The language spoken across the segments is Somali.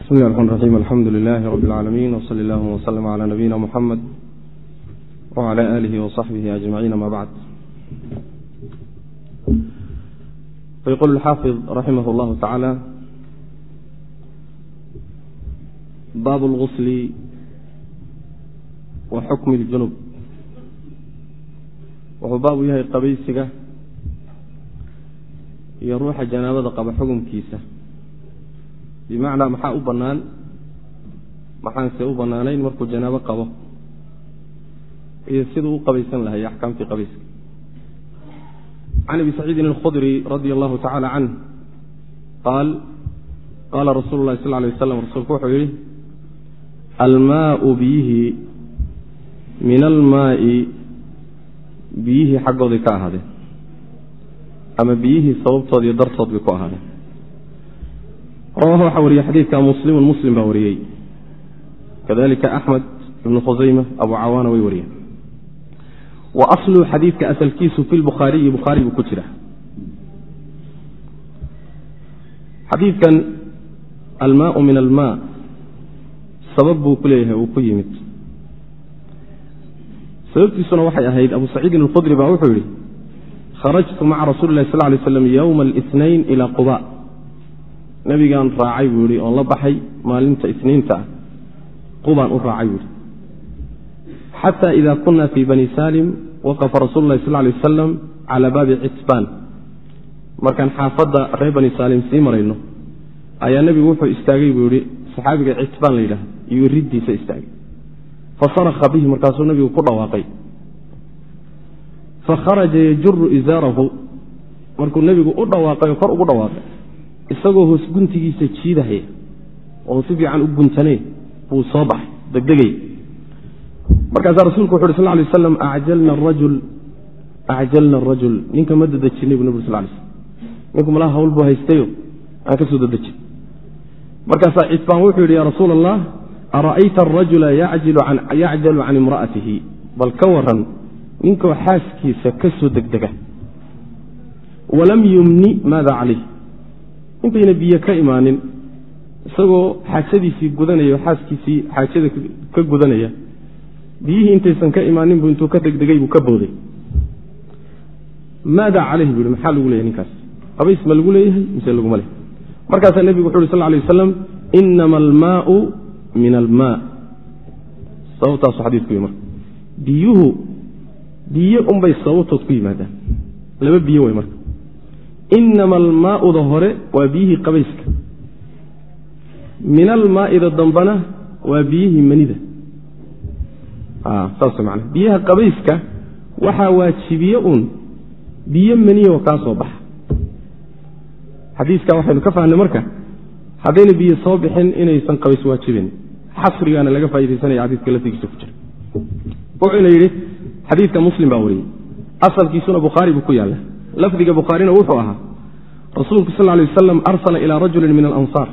bismi llahi raxmaan raxiim alxamdu lilahi rabi اlcaalamiin wsali allahuma wslm cla nabiyina muxamed wcla alihi wصaxbihi ajmaciin ama bacd fayqul xaafid raximah اllahu tacaala baabu اlgusli wa xukmi اljunub wuxuu baabu yahay qabaysiga iyo ruuxa janaabada qaba xukumkiisa bimacnaa maxaa u bannaan? Maxaanse u bannaanayn markuu janaabo qabo. Iyo siduu u qabaysan lahay axkaamtii qabayska. Can abi saciidin alkhudri radia allahu tacala canh qaal qaala rasuulu lahi sal lay waslam rasuulku wuxuu yihi almaau biyihii min almaai biyihii xaggooday ka ahaadeen ama biyihii sababtoodiiyo dartood bay ku ahaadeen rawahu waxaa wariyey xadiidka muslimun muslim baa wariyey. Kadalika axmed ibnu khusayma abu cawaana way wariyeen. Wa aslu xadiidka asalkiisu fi lbukhaariyi bukhaari buu ku jira. Xadiidkan almaau min almaa sabab buu ku leeyahay uu ku yimid. Sababtiisuna waxay ahayd abu saciidin alkhudri baa wuxuu yihi kharajtu maca rasuuli lah sal lay slam yowma alinayn ila quba nabigaan raacay buu yihi oon la baxay maalinta isniinta ah. Qubaan u raacay buu yihi xata ida kuna fii bani salim waqafa rasulu lahi sal lay wasalam cala baabi citbaan markaan xaafadda reer bani saalim sii marayno ayaa nebigu wuxuu istaagay buu yihi saxaabiga citbaan la yidhaah iyo riddiisa istaagay. Fasaraka bihi markaasuu nabigu ku dhawaaqay. Fakharaja yajuru izaarahu. Markuu nebigu u dhawaaqay oo kor ugu dhawaaqay isagoo hoos guntigiisa jiidahaya oo si fiican u guntaneen buu soo baxay degdegay. Markaasaa rasuulku wuxu uhi sal lay aslam acjalna arajul ninka ma dadejinay bu nabig sal lay slm ninku malaha hawl buu haystayo aan ka soo dadejin markaasaa citbaan wuxuu yidhi ya rasuula allah ara'ayta arajula yacjalu can imra'atihi? Bal ka waran ninkoo xaaskiisa ka soo degdega. Walam yumni maada calayh intayna biyo ka imaanin isagoo xaajadiisii gudanaya xaaskiisii xaajada ka gudanaya biyihii intaysan ka imaanin buu intuu ka degdegay buu ka booday. Maada calayhi buu hi maxaa lagu leeyahy ninkaas? Qabays ma lagu leeyahay mise laguma leh markaasaa nebigu wuxu uhi sal lay wasalam inama almaau min almaa. Sababtaasu xadiisku marka. Biyuhu biyo unbay sababtood ku yimaadaan. Laba biyo wey marka inama almaauda hore waa biyihii qabayska min almaa'ida dambana waa biyihii manida biyaha qabayska waxaa waajibiye uun biyo maniyo kaa soo baxa xadiiska waxaynu ka fahnay marka haddayna biyo soo bixin inaysan qabays waajibin xasrigaana laga faa'idaysanaya xadiiska laftigiisa ku jira wuxuuna yidhi xadiidka muslim baa wariyey asalkiisuna bukhaari buu ku yaalla lafdiga bukhaarina wuxuu ahaa rasuulku sal lay wasalam arsala ilaa rajulin min alansaar.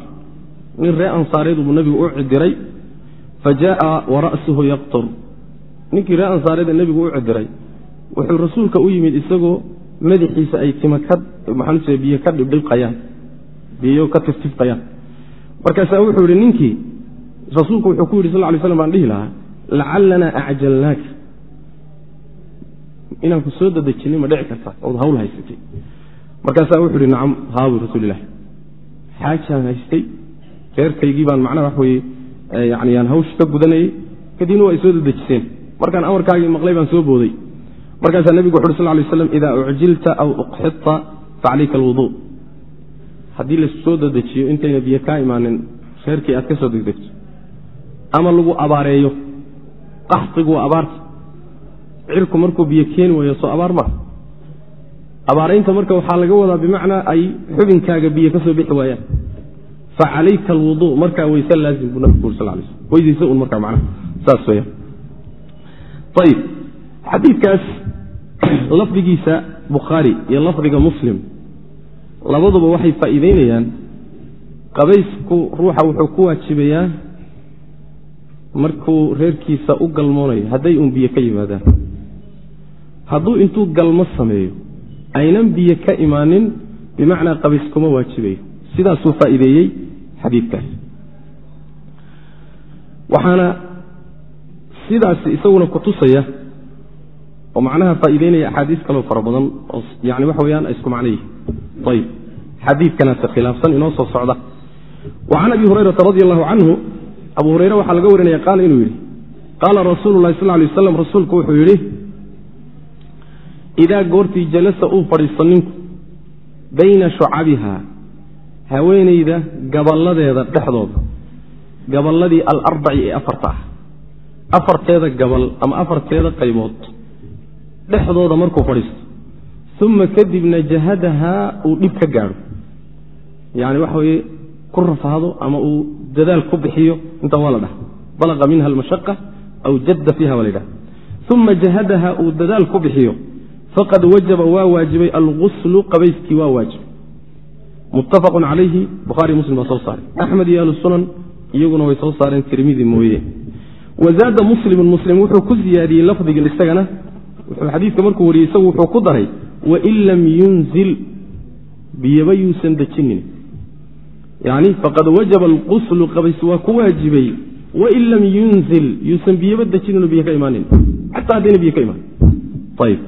Nin ree ansaareed buu nebigu u cidiray fa jaaa wa ra'suhu yaqtur. Ninkii ree ansaareeda nebigu u cidiray wuxuu rasuulka u yimid isagoo madaxiisa ay tima maxaanuse biyo ka dhibdhibqayaan biyo ka tiftifqayaan. Markaasaa wuxuu yihi ninkii rasuulku wuxuu ku yidhi sal lay slam baan dhihi lahaa lacalanaa acjalnaaka inaan ku soo dadejinay ma dhici karta ood hawl haysatay. Markaasaa wuxuu ihi nacam haabu rasuulilah xaajaan haystay. Reerkaygii baan macnaha wax weye yani aan hawsh ka gudanayey kadibna waa isoo dadejiseen markaan amarkaagii maqlay baan soo booday. Markaasaa nebigu wuxu uri sal lay slam idaa ucjilta aw uqxita facalayka alwuduu haddii la soo dadejiyo intayna biyo kaa imaanin reerkii aad ka soo degdegto. Ama lagu abaareeyo qaxtigu waa abaarta cirku markuu biyo keeni waayo soo abaar maa abaaraynta marka waxaa laga wadaa bimacnaa ay xubinkaaga biyo ka soo bixi waayaan. Fa calayka alwuduu markaa weyse laazim buu nabigu uri sal lay slm weysayse un markaa macnaha. Saas weyaan ayib xadiidkaas lafdigiisa bukhaari iyo lafdiga muslim labaduba waxay faa'iideynayaan qabaysku ruuxa wuxuu ku waajibayaa markuu reerkiisa u galmoonayo hadday uun biyo ka yimaadaan hadduu intuu galmo sameeyo aynan biyo ka imaanin bimacnaa qabays kuma waajibayo sidaasuu faa'iideeyey xadiidkaas. Waxaana sidaasi isaguna kutusaya oo macnaha faa'iideynaya axaadiis kaloo fara badan oo yani waxa weyaan isku macno yihiin ayb xadiidkanaase khilaafsan inoo soo socda. Wa abi hurayrata radi allahu canhu abu hureyre waxaa laga warinaya qaala inuu yidhi qaala rasuulu lahi sal lay waslam rasuulku wuxuu yidhi idaa goortii jalasa uu fadhiisto ninku bayna shucabiha haweenayda gaballadeeda dhexdooda. Gaballadii alarbaci ee afarta ah. Afarteeda gabal ama afarteeda qaybood. Dhexdooda markuu fadhiisto. Uma kadibna jahadahaa uu dhib ka gaadho. Yani waxa weye ku rafaado ama uu dadaal ku bixiyo intan waa la dhaha balaqa minha almashaqa aw jadda fiiha waa la ydhaha uma jahadaha uu dadaal ku bixiyo faqad wajaba waa waajibay alguslu qabayskii waa waajibay muttafaqun calayhi bukhaari muslim baa soo saaray. Axmed iyo ahlusunan iyaguna way soo saareen tirmidi mooye. Wazaada muslimun muslim wuxuu ku ziyaadiyey lafdigan isagana. Wuxuu xadiidka markuu wariyey isagu wuxuu ku daray wain lam yunzil biyaba yuusan dejinin. Yani faqad wajaba alquslu qabays waa ku waajibay wain lam yunzil yuusan biyaba dejinino biyo ka imaanin. Xataa haddayna biyo ka imaan ayb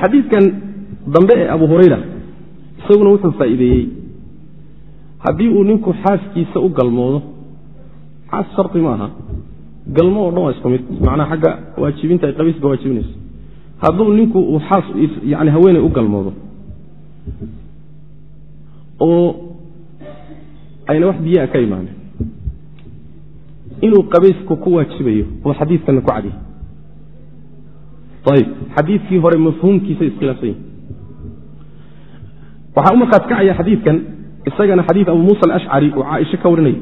xadiidkan dambe ee abu hurayra isaguna wuxuu faa'iideeyey. Haddii uu ninku xaaskiisa u galmoodo xaas shardi ma aha. Galmo oo dhan waa isku mid. Macnaha xagga waajibinta ay qabiiska waajibinayso hadduu ninku uu xaas yani haweeney u galmoodo oo ayna wax biyaa ka imaanin inuu qabaysku ku waajibayo oo xadiidkana ku cadiy ayib xadiidkii hore mafhuumkiisa iskhilaafsan waxaa u markaas kacaya xadiidkan isagana xadiid abu muusa alashcari uu caaisho ka warinaya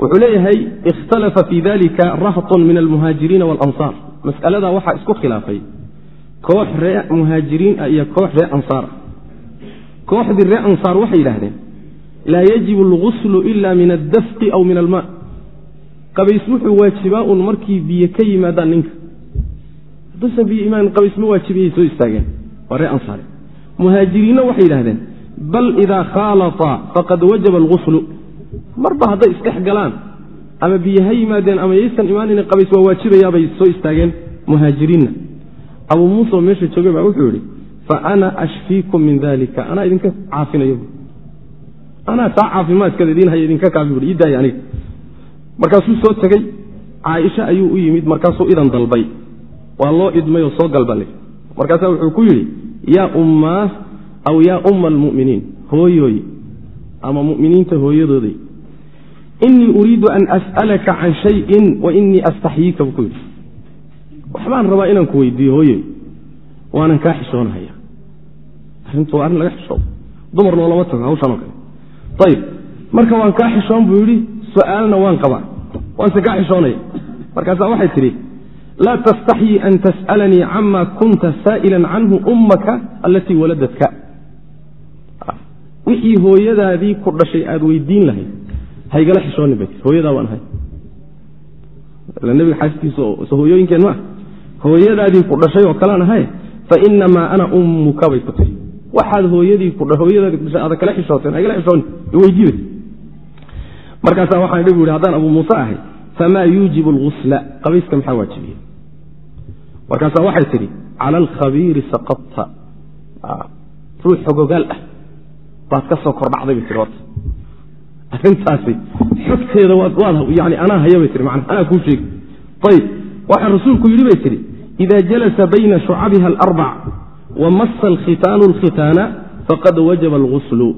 wuxuu leeyahay ikhtalafa fi dalika rahtun min almuhaajiriina walansaar. Mas'aladaa waxaa isku khilaafay. Koox ree muhaajiriin ah iyo koox ree ansaar. Ah kooxdii ree ansaar waxay yidhaahdeen laa yajibu alguslu ila min addafqi aw min almaa qabays wuxuu waajibaa un markii biyo ka yimaadaan ninka biyo imaan qabays ma waajibiyay soo istaageen. Waa ree ansaare. Muhaajiriinna waxay yidhahdeen bal idaa khaalata faqad wajaba alguslu marba hadday isdhex galaan ama biyo ha yimaadeen ama yaysan imaanin qabays waa waajibayaabay soo istaageen muhaajiriinna. Abuu muusa oo meesha joogay baa wuxuu yidhi fa ana ashfiikum min dalika anaa idinka caafinayo anaa taa caafimaadkeeda idiin idinka kaafi bui ii daaya aniga. Markaasuu soo tegey caaisha ayuu u yimid markaasuu idan dalbay waa loo idmay oo soo galbale markaasaa wuxuu ku yidhi yaa ummaa aw yaa umma almu'miniin hooyooy ama mu'miniinta hooyadooday inii uriidu an as'alaka can shayin wa inii astaxyiika buu ku yidhi. Waxbaan rabaa inaan ku weydiiyo hooyoy waanan kaa xishoonahaya. Arrintu waa arrin laga xishoodo dumar loolama tago hawshan oo kale. Ayib marka waan kaa xishoon buu yidhi su'aalna waan qabaa. Waanse kaa xishoonaya. Markaasaa waxay tidhi laa tastaxyi an tas'alanii cama kunta saa'ilan canhu ummaka alatii waladatka wixii hooyadaadii ku dhashay aada weydiin lahayd haygala xishoonin bay tii hooyadaa waan ahay nebiga xaaskiisa hooyooyinkeen ma ah hooyadaadii ku dhashay oo kalaan ahay fa inamaa ana ummuka bay ku tiri waxaad hooyadii hooyadaadi ku dhashay aada kala xishooteen haygala xishoonin weydiiba markaasaa waxaan nabigu yihi haddaan abuu muuse ahay famaa yuujibu algusla qabayska maxaa waajibiye markaasaa waxay tidhi cala alkhabiiri saqadta ruux xogogaal ah. Baad ka soo kordhacday bay tii horta. Arrintaasi xogteeda yani anaa haya bay tii man anaa kuu sheegi. Ayib waxaa rasuulku yidhi bay tidhi ida jalasa bayna shucabiha alarbac wa massa alkhitaanu alkhitaana faqad wajaba alguslu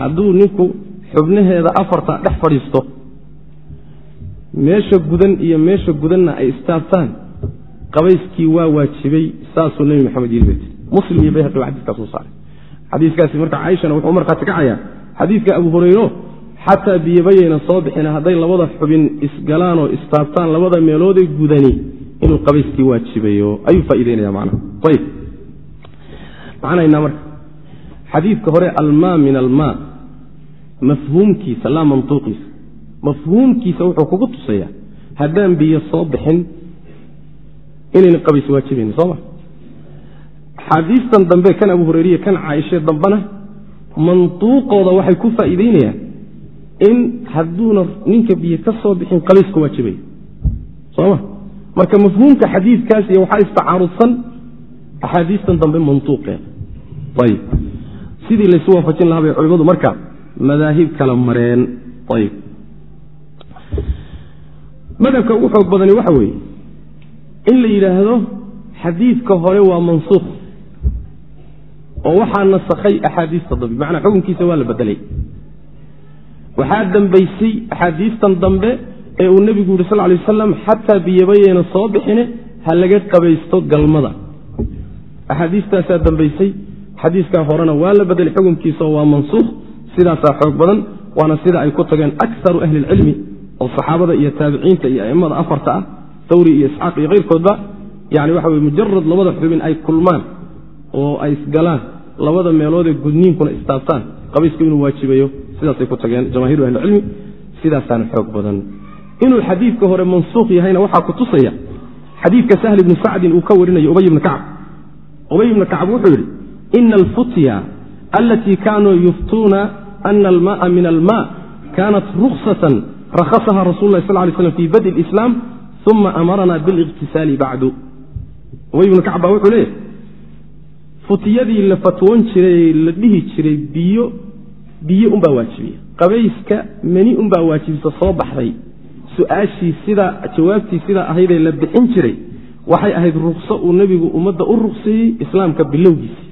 hadduu ninku xubnaheeda afarta dhex fadhiisto meesha gudan iyo meesha gudanna ay istaabtaan qabayskii waa waajibay saasuu nebi maxamed tii muslim iyo bayhaqi baa xadiiskaas soo saaray. Xadiiskaasi marka caaishana wuxuu markhaati kacayaa xadiidka abu hurayro xataa biyobayayna soo bixina hadday labada xubin isgalaan oo istaabtaan labada meelooday gudani inuu qabayskii waajibayo. Ayuu faa'ideynaya macnaha. Ayib macnaynaa marka xadiidka hore almaa min almaa mafhuumkiisa laa mantuuqiisa. Mafhuumkiisa wuxuu kugu tusayaa haddaan biyo soo bixin inayna qabays waajibayni soo ma? Xaadiistan dambe kan abu hureyriya kan caaishe dambena mantuuqooda waxay ku faa'iideynayaan in hadduuna ninka biyo ka soo bixin qabaysku waajibaya soma marka mafhuumka xadiidkaas iyo waxaa istacaarudsan axaadiistan dambe mantuuqeeda ayib. Sidii laysu waafajin lahaa bay culimmadu marka madaahib kala mareen. Ayib. Madhabka ugu xoog badani waxa weeye in la yidhaahdo xadiidka hore waa mansuukh. Oo waxaa nasakhay axaadiista dambe. Bimacnaa xukunkiisa waa la bedelay. Waxaa dambaysay axaadiistan dambe ee uu nebigu yuri sal lay wasalam xataa biyabayeyna soo bixine ha laga qabaysto galmada. Axaadiistaasaa dambaysay. Xadiiskaa horena waa la bedelay. Xukunkiisa oo waa mansuukh. Sidaasaa xoog badan. Waana sida ay ku tageen akaru ahli ilcilmi oo saxaabada iyo taabiciinta iyo a'immada afarta ah thawri iyo isxaaq iyo keyrkoodba yani waxa weye mujarad labada xubin ay kulmaan oo ay isgalaan labada meeloodee gudniinkuna istaabtaan qabaysku inuu waajibayo sidaasay ku tageen jamaahiru ahlicilmi sidaasaana xoog badan. Inuu xadiidka hore mansuuq yahayna waxaa ku tusaya xadiidka sahl ibni sacdin uu ka warinayo ubay ibni kacb ubay ibni kacb wuxuu yidhi ina alfutya alatii kaanuu yuftuuna ana alma'a min alma kaanat ruksatan rakhasaha rasul lah sal lay slam fi badi lislaam uma amarana biliqtisaali bacdu ubay ibnu kacb baa wuxuu leeyahy futiyadii la fatwoon jiray la dhihi jiray biyo biyo unbaa waajibiya qabayska meni unbaa waajibisa soo baxday su'aashii sidaa jawaabtii sidaa ahaydee la bixin jiray waxay ahayd rukso uu nebigu ummadda u rukseeyey islaamka bilowgiisii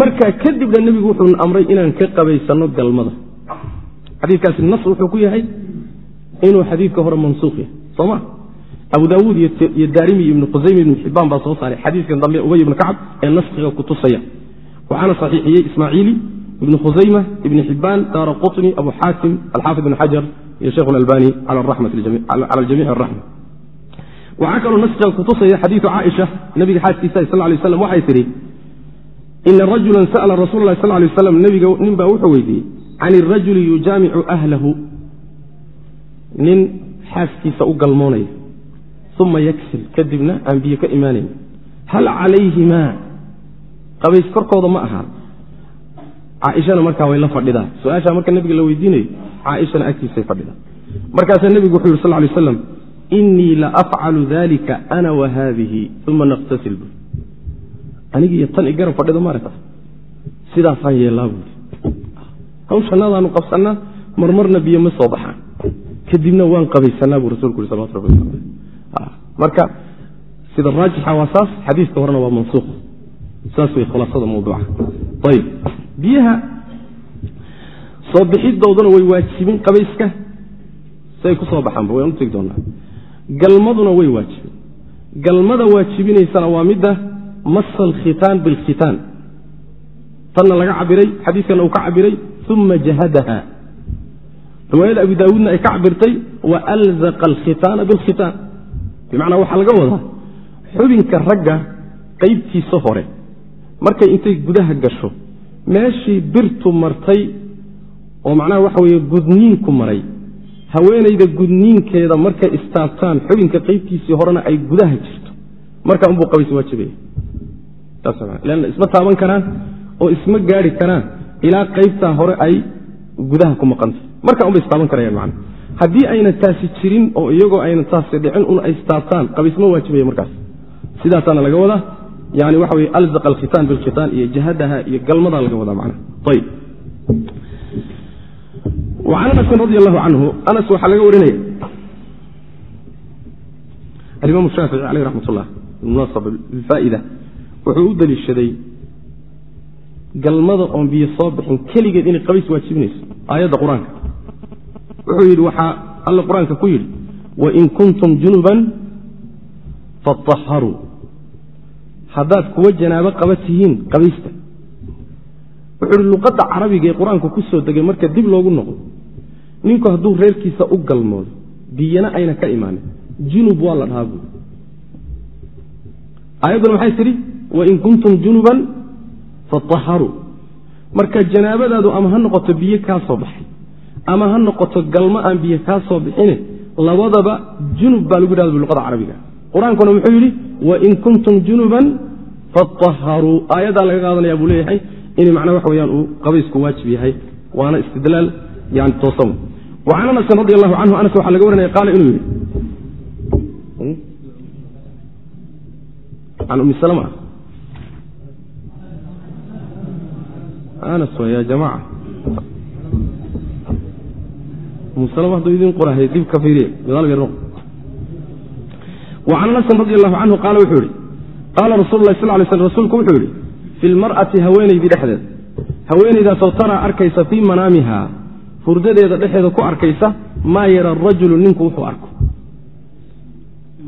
markaa kadibna nebigu wuxuuna amray inaan ka qabaysanno galmada xadiikaasi nas wuxuu ku yahay inuu xadiidka hore mansuuq yahay soma abu daawuud iyo daarimi ibnu qusaymi ibnu xibaan baa soo saaray. Xadiiskan dambe ubay ibnu kacab ee naskiga ku tusaya. Waxaana saxiixiyey ismaaciili ibnu khusayma ibni xibaan daara qutni abu xaakim alxaafid ibn xajar iyo sheikh اlalbani cala aljamic araxma waxaa kaloo naskiga kutusaya xadiiu caaisha nabiga xaaskiisa sal lay slam waxay tidhi ina rajula sa'la rasuul lah sal lay waslam nebiga nin baa wuxuu weydiiyey can irajuli yujaamicu ahlahu nin xaaskiisa u galmoonaya uma yaksil kadibna aan biyo ka imaanayn hal calayhimaa qabays korkooda ma ahaan caaishana markaa way la fadhidaa su'aashaa marka nabiga la weydiinayo caaishana agtiisay fadhidaa markaasaa nebigu wuxuu yuri sal lay aslam inii la afcalu dalika ana wa haadihi uma naqtasil bu anigiiyo tan i garab fadhida maarata sidaasaan yeellaa buuri hawshanadaanu qabsannaa marmarna biyo ma soo baxaan kadibna waan qabaysanaa buu rasulku yuri salawatu rabbi wasalam marka sida raajixa waa saas xadiiska horena waa mansuuq saas way khulaasada mawduuca. Ayib. Biyaha soo bixidooduna way waajibin qabayska. Siay ku baxaanba wayaan u doonaa galmaduna way waajibin. Galmada waajibinaysana waa midda masa alkhitaan bilkhitaan tanna laga cabiray xadiiskana uu ka cabiray uma jahadaha. Riwaayada abi daawuudna ay ka cabirtay wa alzaqa alkhitaana bilkhitaan bimacnaa waxaa laga wadaa xubinka ragga qaybtiisa hore. Markay intay gudaha gasho meeshii birtu martay oo macnaha waxa weeye gudniinku maray. Haweenayda gudniinkeeda markay istaabtaan xubinka qaybtiisii horena ay gudaha jirto. Markaa unbuu qabays waajibaya lanna isma taaban karaan oo isma gaari karaan ilaa qaybtaa hore ay gudaha ku maqantay. Markaa unbay istaaban karayaan macna haddii ayna taasi jirin oo iyagoo ayna taasi dhicin un ay istaabtaan qabaysma waajibaya markaas. Sidaasaana laga wadaa yani waxa weye alzaqa alkhitaan bilkhitaan iyo jahadaha iyo galmadaa laga wadaa macna ayb an anasin radi allahu canhu anas waxaa laga warinaya. Alimaam shaafici aleyh raxmat ullah munaasaba bilfaa'ida wuxuu u daliishaday galmada oon biyo soo bixin keligeed inay qabays waajibinayso aayadda qur'aanka wuxuu yidhi waxaa alla qur'aanka ku yidhi wain kuntum junuban faطaharuu haddaad kuwa janaabo qaba tihiin qabaysta. Wuxuu ihi luqadda carabiga ee qur'aanku ku soo degay marka dib loogu noqdo ninku hadduu reerkiisa u galmoodo biyana ayna ka imaanin. Junub waa la dhahaa buuri aayadduna maxay tidhi? Wain kuntum junuban faطaharuu marka janaabadaadu ama ha noqoto biyo kaa soo baxay ama ha noqoto galmo aan biyo kaa soo bixine labadaba junub baa lagu yidhahda luqada carabiga. Qur'aankuna muxuu yidhi wain kuntum junuban faطaharuu aayaddaa laga qaadanaya buu leeyahay in macnaa waxa weyaan uu qabaysku waajib yahay waana istidlaal yani toosan. Wa can anasin radi allahu canhu anas waxaa laga warinaya qaala inuu yidhi can umi salma anas wa ya jamaca hadduu idin qorahay dib ka fiiriye gadaalgeer noq wa can anasin radi allahu canhu qaala wuxuu yihi qaala rasul lah sal lay slm rasuulku wuxuu yihi fi lmar'ati haweenaydii dhexdeed haweenaydaasoo taraa arkaysa fii manaamiha hurdadeeda dhexeeda ku arkaysa maa yara rajulu ninku wuxuu arko.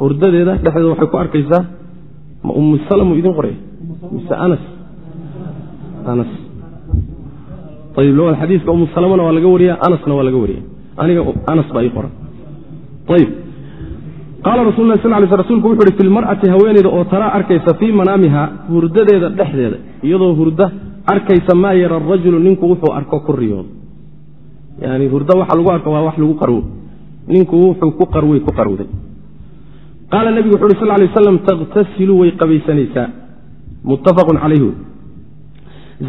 Hurdadeeda dhexeeda waxay ku arkaysaa ma umu salmu idin qoray? Mise anas? Anas. Ayib lowad xadiiska umu salmana waa laga wariya anasna waa laga wariya aniga anas baa ii qoran ayib qaala rasul lah sal lay sl rsulku wuxu uhi fi lmar'ati haweeneyda oo taraa arkaysa fii manaamiha hurdadeeda dhexdeeda iyadoo hurda arkaysa maa yara rajulu ninku wuxuu arko ku riyoodo yani hurda waxa lagu arko waa wax lagu qarwo ninku wuxuu ku qarwey ku qarwday qaala nebigu wuxu uhi sal lay waslam takhtasilu way qabaysanaysaa. Muttafaqun calayhi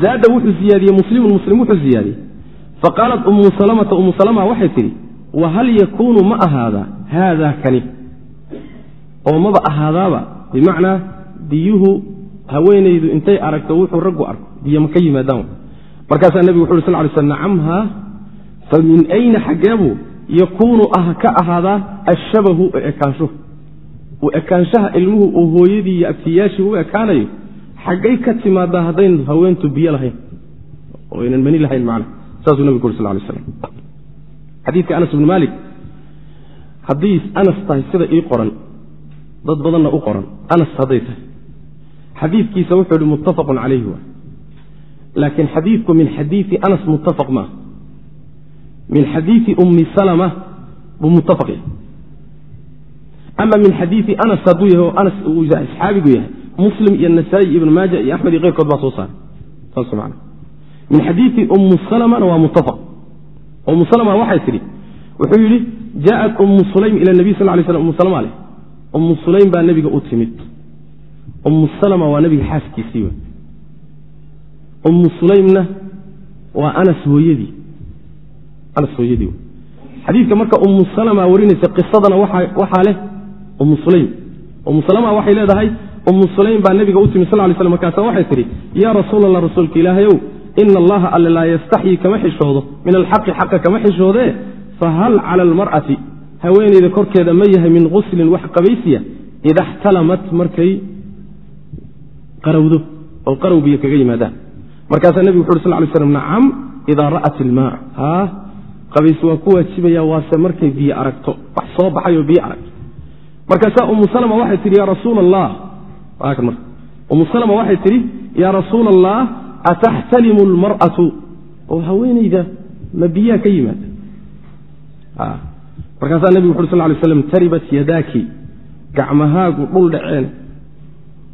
zaada wuxuu ziyaadiyey muslimun muslim wuxuu ziyaadiyey faqaalat umu salamata umu salama waxay tidhi wahal yakuunu ma ahaadaa haada kani oo maba ahaadaaba bimacnaa biyuhu haweenaydu intay aragto wuxuu raggu arko biyo ma ka yimaadaan markaasaa nebigu wuxu uri sal lay sl nacamha fa min ayna xaggeebuu yakuunu ka ahaadaa ashabahu ekaanshuhu u ekaanshaha ilmuhu uu hooyadii iyo abtiyaashii u ekaanayo xaggay ka timaadaa haddayn haweentu biyo lahayn oo aynan mani lahayn macna saasuu nebigu ku uri sal lay slam xadiidka anas bnu maalik haddii anas tahay sida ii qoran dad badanna u qoran anas hadday tahay. Xadiidkiisa wuxuu ihi muttafaqun calayhi waay laakiin xadiidku min xadiidi anas muttafaq maaha min xadiidi ummi salama buu muttafaq yahay. Ama min xadiidi anas hadduu yahay oo anas uu asxaabigu yahay muslim iyo nasaa'i iyo ibn maaja iyo axmed iyo keyrkood baa soo saaray. Saas man min xadiidi ummu salamana waa muttafaq ummu salama waxay tidhi wuxuu yidhi jaaءat ummu sulaym ila nabiy sal lay slam umu salama leh ummu sulaym baa nebiga u timid. Ummu salama waa nebiga xaaskiisii wey ummu sulaymna waa anas hooyadii. Anas hooyadii wey xadiidka marka ummu salama warinaysa qisadana waxaa leh ummu sulaym. Ummu salama waxay leedahay ummu sulaym baa nebiga u timid sal lay slam markaasa waxay tidhi yaa rasuul allah rasuulka ilaahayow ina allaha alle laa yastaxyi kama xishoodo min alxaqi xaqa kama xishoodee fahal cala almar'ati haweeneyda korkeeda ma yahay min guslin wax qabaysiya ida xtalamat markay qarawdo oo qarow biyo kaga yimaadaan markaasaa nebigu wuxu uri sal lay slam nacam idaa ra'at ilmaa haa qabays waa ku waajibaya waase markay biyo aragto wax soo baxayoo biyo aragto markaasaa umu salama waxay tidhi yaa rasuula allah umu salama waxay tidhi yaa rasuula allah ataxtalimu almar'atu oo haweeneyda ma biyaha ka yimaada markaasaa nebigu wuxu sal lay slam taribat yadaaki gacmahaagu dhul dhaceene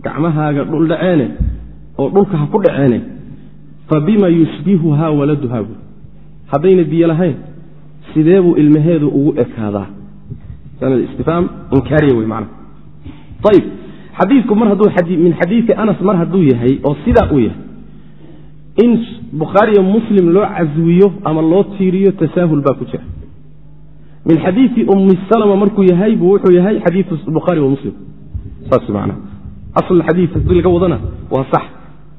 gacmahaaga dhul dhaceene oo dhulka ha ku dhaceene fa bima yushbihuhaa waladuhaa buui haddayna biyo lahayn sidee buu ilmaheedu ugu ekaadaa istifhaam inkaariya wey macana ayib xadiidku mar hadduu min xadiidi anas mar hadduu yahay oo sidaa uu yahay in bukhaariyo muslim loo caswiyo ama loo tiiriyo tasaahul baa ku jira. Min xadiidi ummi salma markuu yahay buu wuxuu yahay xadiiu bukhaari wa muslim. Saas man asl xadii haddii laga wadana waa sax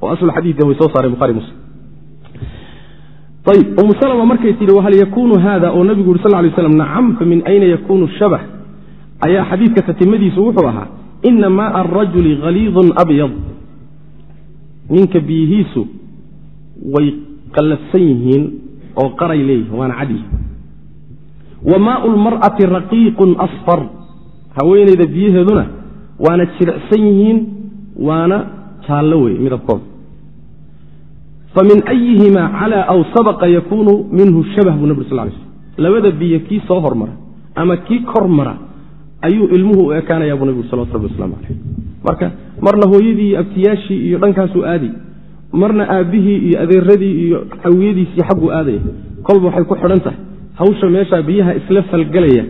oo asl xadiidka way soo saareen bukhari muslim. Ayb umu salma markay tihi wahal yakunu hada oo nabigu yuri sal lay slam nacam famin ayna yakunu shabax ayaa xadiidka tatimadiisu wuxuu ahaa ina maaa arajuli haliidun abyad. Ninka biyihiisu way qallafsan yihiin oo qaray leeyihiin waana cadyihin wa maau lmar'ati raqiiqun asfar. Haweenayda biyaheeduna waana jiricsan yihiin waana jaallo wey midabkooda famin ayihima calaa aw sabaqa yakuunu minhu shabah buu nabig sal lay slm labada biyo kii soo hormara ama kii kor mara ayuu ilmuhu u ekaanaya buu nabigu salawatu rabbi waslamu caleyh marka marna hooyadii abtiyaashii iyo dhankaasuu aaday marna aabbihii iyo adeeradii iyo xawiyadiisii xagguu aadaya kolba waxay ku xidhan tahay hawsha meeshaa biyaha isla falgelaya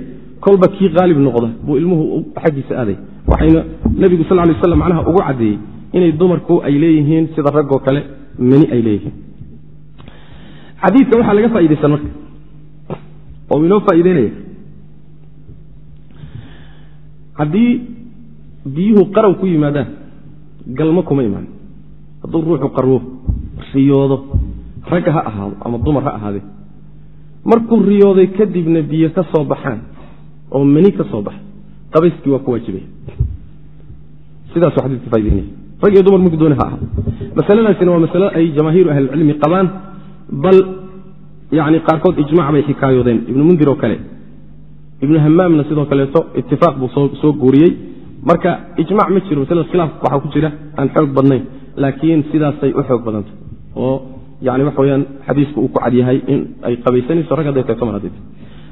kolba kii qaalib noqda buu ilmuhu xaggiisa aaday. Waxayna nebigu sal lay slam macnaha ugu caddeeyey inay dumarku ay leeyihiin sida raggoo kale mani ay leeyihiin. Xadiidka waxaa laga faa'idaysan marka oo inoo faa'iideynaya haddii biyuhu qarow ku yimaadaan galmo kuma imaan hadduu ruuxu qarwo riyoodo ragga ha ahaado ama dumar ha ahaadee markuu riyooday kadibna biyo ka soo baxaan oo mani ka soo baxay qabayskii waa ku waajibaya sidaasuu xadiiska faa'ideynaya rag iyo dumar markuu dooni ha ahaado. Masaladaasina waa masalo ay jamaahiiru ahlilcilmi qabaan bal yani qaarkood ijmac bay xikaayoodeen ibnu mundir oo kale ibnu hamaamna sidoo kaleeto itifaaq buu soo guuriyey. Marka ijmac ma jiro maslada khilaaf waxaa ku jira aan xoog badnayn laakiin sidaasay u xoog badanta oo yani waxa weyaan xadiisku uu ku cadyahay in ay qabaysanayso rag hadday hadday tahay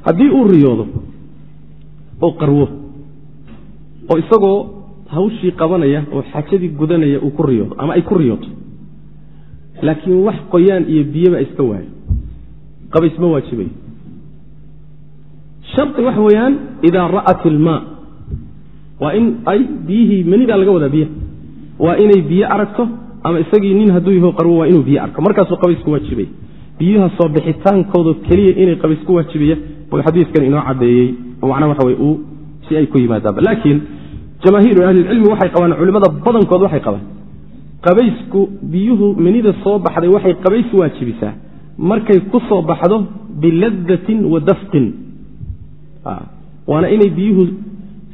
haddii uu riyoodo oo qarwo oo isagoo hawshii qabanaya oo xajadii gudanaya uu ku riyoodo ama ay ku riyooto laakiin wax qoyaan iyo biyaba iska waayo qabays ma waajibay. Shari waxa weeyaan idaa ra'at ilmaa waa in ay biyihii manidaa laga wadaa biyaha waa inay biyo aragto ama isagii nin hadduu yaho qarwo waa inuu biyo arko. Markaasuu qabays ku waajibay biyaha soo bixitaankooda keliya inay qabays ku waajibaya buu xadiiskan inoo caddeeyey. Oo macnaa waxa wey uu si ay ku yimaadaanba laakiin jamaahiiru ahlilcilmi waxay qabaan culimmada badankood waxay qabaan. Qabaysku biyuhu manida soo baxday waxay qabays waajibisaa. Markay ku soo baxdo biladatin wa dafqin. Waana inay biyuhu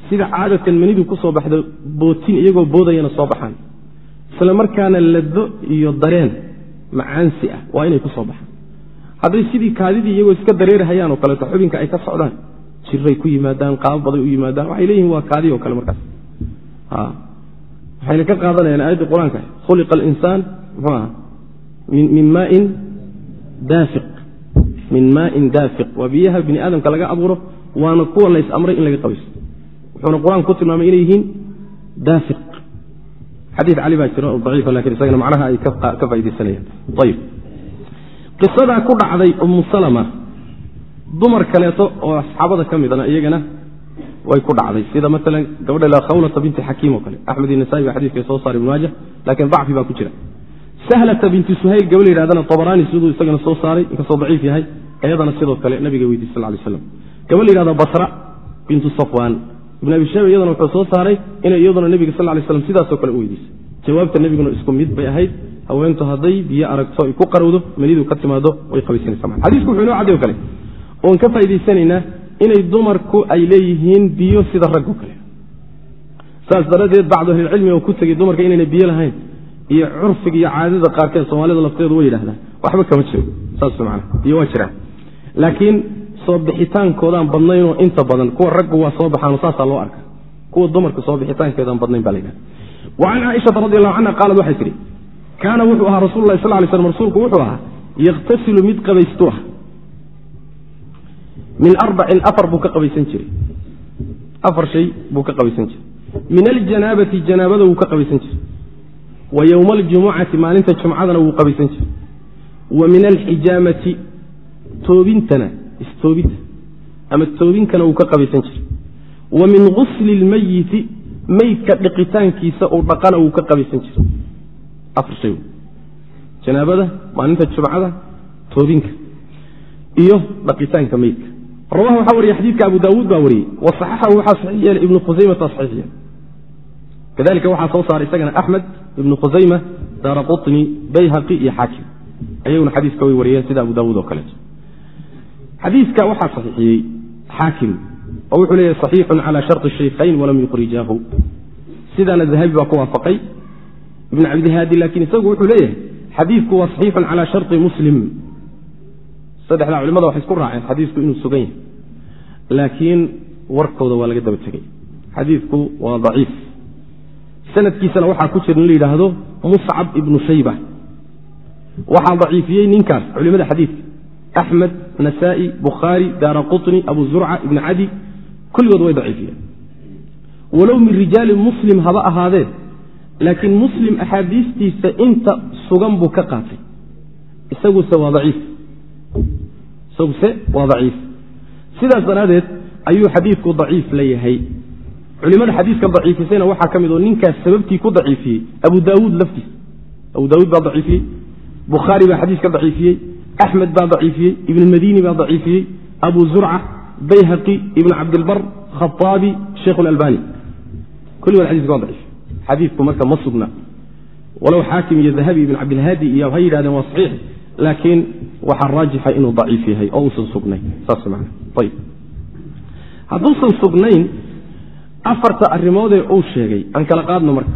sida caadatan manidu ku soo baxdo bootin iyagoo boodayana soo baxaan. Isla markaana lado iyo dareen macaansi ah waa inay ku soo baxaan. Hadday sidii kaadidii iyagoo iska dareerahayaan oo kaleeto xubinka ay ka socdaan jiray ku yimaadaan qaabo baday u yimaadaan waxay leeyihiin waa kaadi oo kale markaas. Waxayna ka qaadanayaan aayaddii qur'aanka khuliqa alinsaan muxuu aha min maain daafiq. Min maain daafiq. Waa biyaha bini aadamka laga abuuro waana kuwa lays amray in laga qabaysto wuxuuna qur'aanku ku tilmaamay inay yihiin daafiq. Xadii cali baa jira oo daciifa laakiin isagana macnaha ay ka faa'idaysanayaan ayib qisadaa ku dhacday umu salama dumar kaleeto oo asxaabada ka midana iyagana way ku dhacday. Sida maalan gabadha la khawlata binti xakiim oo kale axmed inasai ba xadiiska soo saaray ibn maaja laakiin dacfi baa ku jira. Sahlata binti suhayl gaba la yidhahdana tabaraani siduu isagana soo saaray inkastoo daciif yahay iyadana sidoo kale nabiga weydiy sal lay slam gaba la yidhahda basra bintu safwaan ibn abi shayba iyadana wuxuu soo saaray inay iyaduna nebiga sal lay slam sidaasoo kale u weydiisay. Jawaabta nebiguna isku mid bay ahayd haweentu hadday biyo aragto ay ku qarowdo manidu ka timaado way qabaysanaysa xadiisku wuxuu inoo cadday o kale oon ka faa'idaysanaynaa inay dumarku ay leeyihiin biyo sida raggo kale. Saas daraaddeed bacdu ahlilcilmi oo ku tegey dumarka inayna biyo lahayn iyo curfiga iyo caadada qaarkeed soomaalida lafteedu way yidhahdaan waxba kama jiro saas man biyo waa jiraan. Laakiin soo bixitaankoodaan badnaynoo inta badan kuwa raggu waa soo baxaano saasaa loo arka kuwa dumarka soo bixitaankeedaan badnayn baa la yidhahda wa can caaishata radi allahu canha qaalad waxay tidhi kaana wuxuu ahaa rasul lahi sal lay slm rasuulku wuxuu ahaa yakhtasilu mid qabaystu ah. Min arbacin afar buu ka qabaysan jiray. Afar shay buu ka qabaysan jiray. Min aljanaabati janaabada wuu ka qabaysan jiray. Wa yowma aljumucati maalinta jumcadana wuu qabaysan jiray. Wa min alxijaamati toobintana istoobinta ama toobinkana wuu ka qabaysan jiray. Wa min gusli lmayiti meydka dhiqitaankiisa uu dhaqana wuu ka qabaysan jiray. Afar shay janaabada maalinta jumcada toobinka iyo dhaqitaanka meydka rawaha waxaa wariya xadiidka abu daawuud baa wariyey. Wa saxaxahu waxaa saxiix ibnu khusaymata saxiix yeelay kadalika waxaa soo saaray isagana axmed ibnu khusayma daara qutni bayhaqi iyo xaakim. Ayaguna xadiiska way wariyeen sida abu daawuud oo kaleeto xadiiska waxaa saxiixiyey xaakim oo wuxuu leeyahay saxiixun cala sharطi shaykhayn walam yukhrijaahu sidaana dahabi baa ku waafaqay. Ibn cabdihaadi laakiin isagu wuxuu leeyahay xadiidku waa saxiixun cala sharطi muslim. Saddexdaa culimada waxay isku raaceen xadiisku inuu sugan yahay. Laakiin warkooda waa laga daba tegey xadiidku waa daciif. Sanadkiisana waxaa ku jira in la yidhaahdo muscab ibnu shayba waxaa daciifiyey ninkaas culimada xadiidka axmed nasaa-i bukhaari daara qutni abu zurca ibni cadi kulligood way daciifiyeen walow min rijaali muslim haba ahaadee laakiin muslim axaadiistiisa inta sugan buu ka qaatay isaguse waa daciif isaguse waa daciif sidaas daraaddeed ayuu xadiidku daciif la yahay culimada xadiidka daciifisayna waxaa ka mid oo ninkaas sababtii ku daciifiyey abu daawuud laftiisa abu daawuud baa daciifiyey bukhaari baa xadiiska daciifiyey axmed baa daciifiyey ibnulmadini baa daciifiyey abu zurca bayhaqi ibn cabdilbar khaaabi sheikh albani. Kulligood xadiiska waa daciif. Xadiidku marka ma sugna. Walow xaakim iyo dahabi ibn cabdilhaadi iyo ha yidhahdeen waa saxiix laakiin waxaa raajixa inuu daciif yahay oo uusan sugnayn. Saas man ayb hadduusan sugnayn afarta arrimoodee uu sheegay aan kala qaadno marka.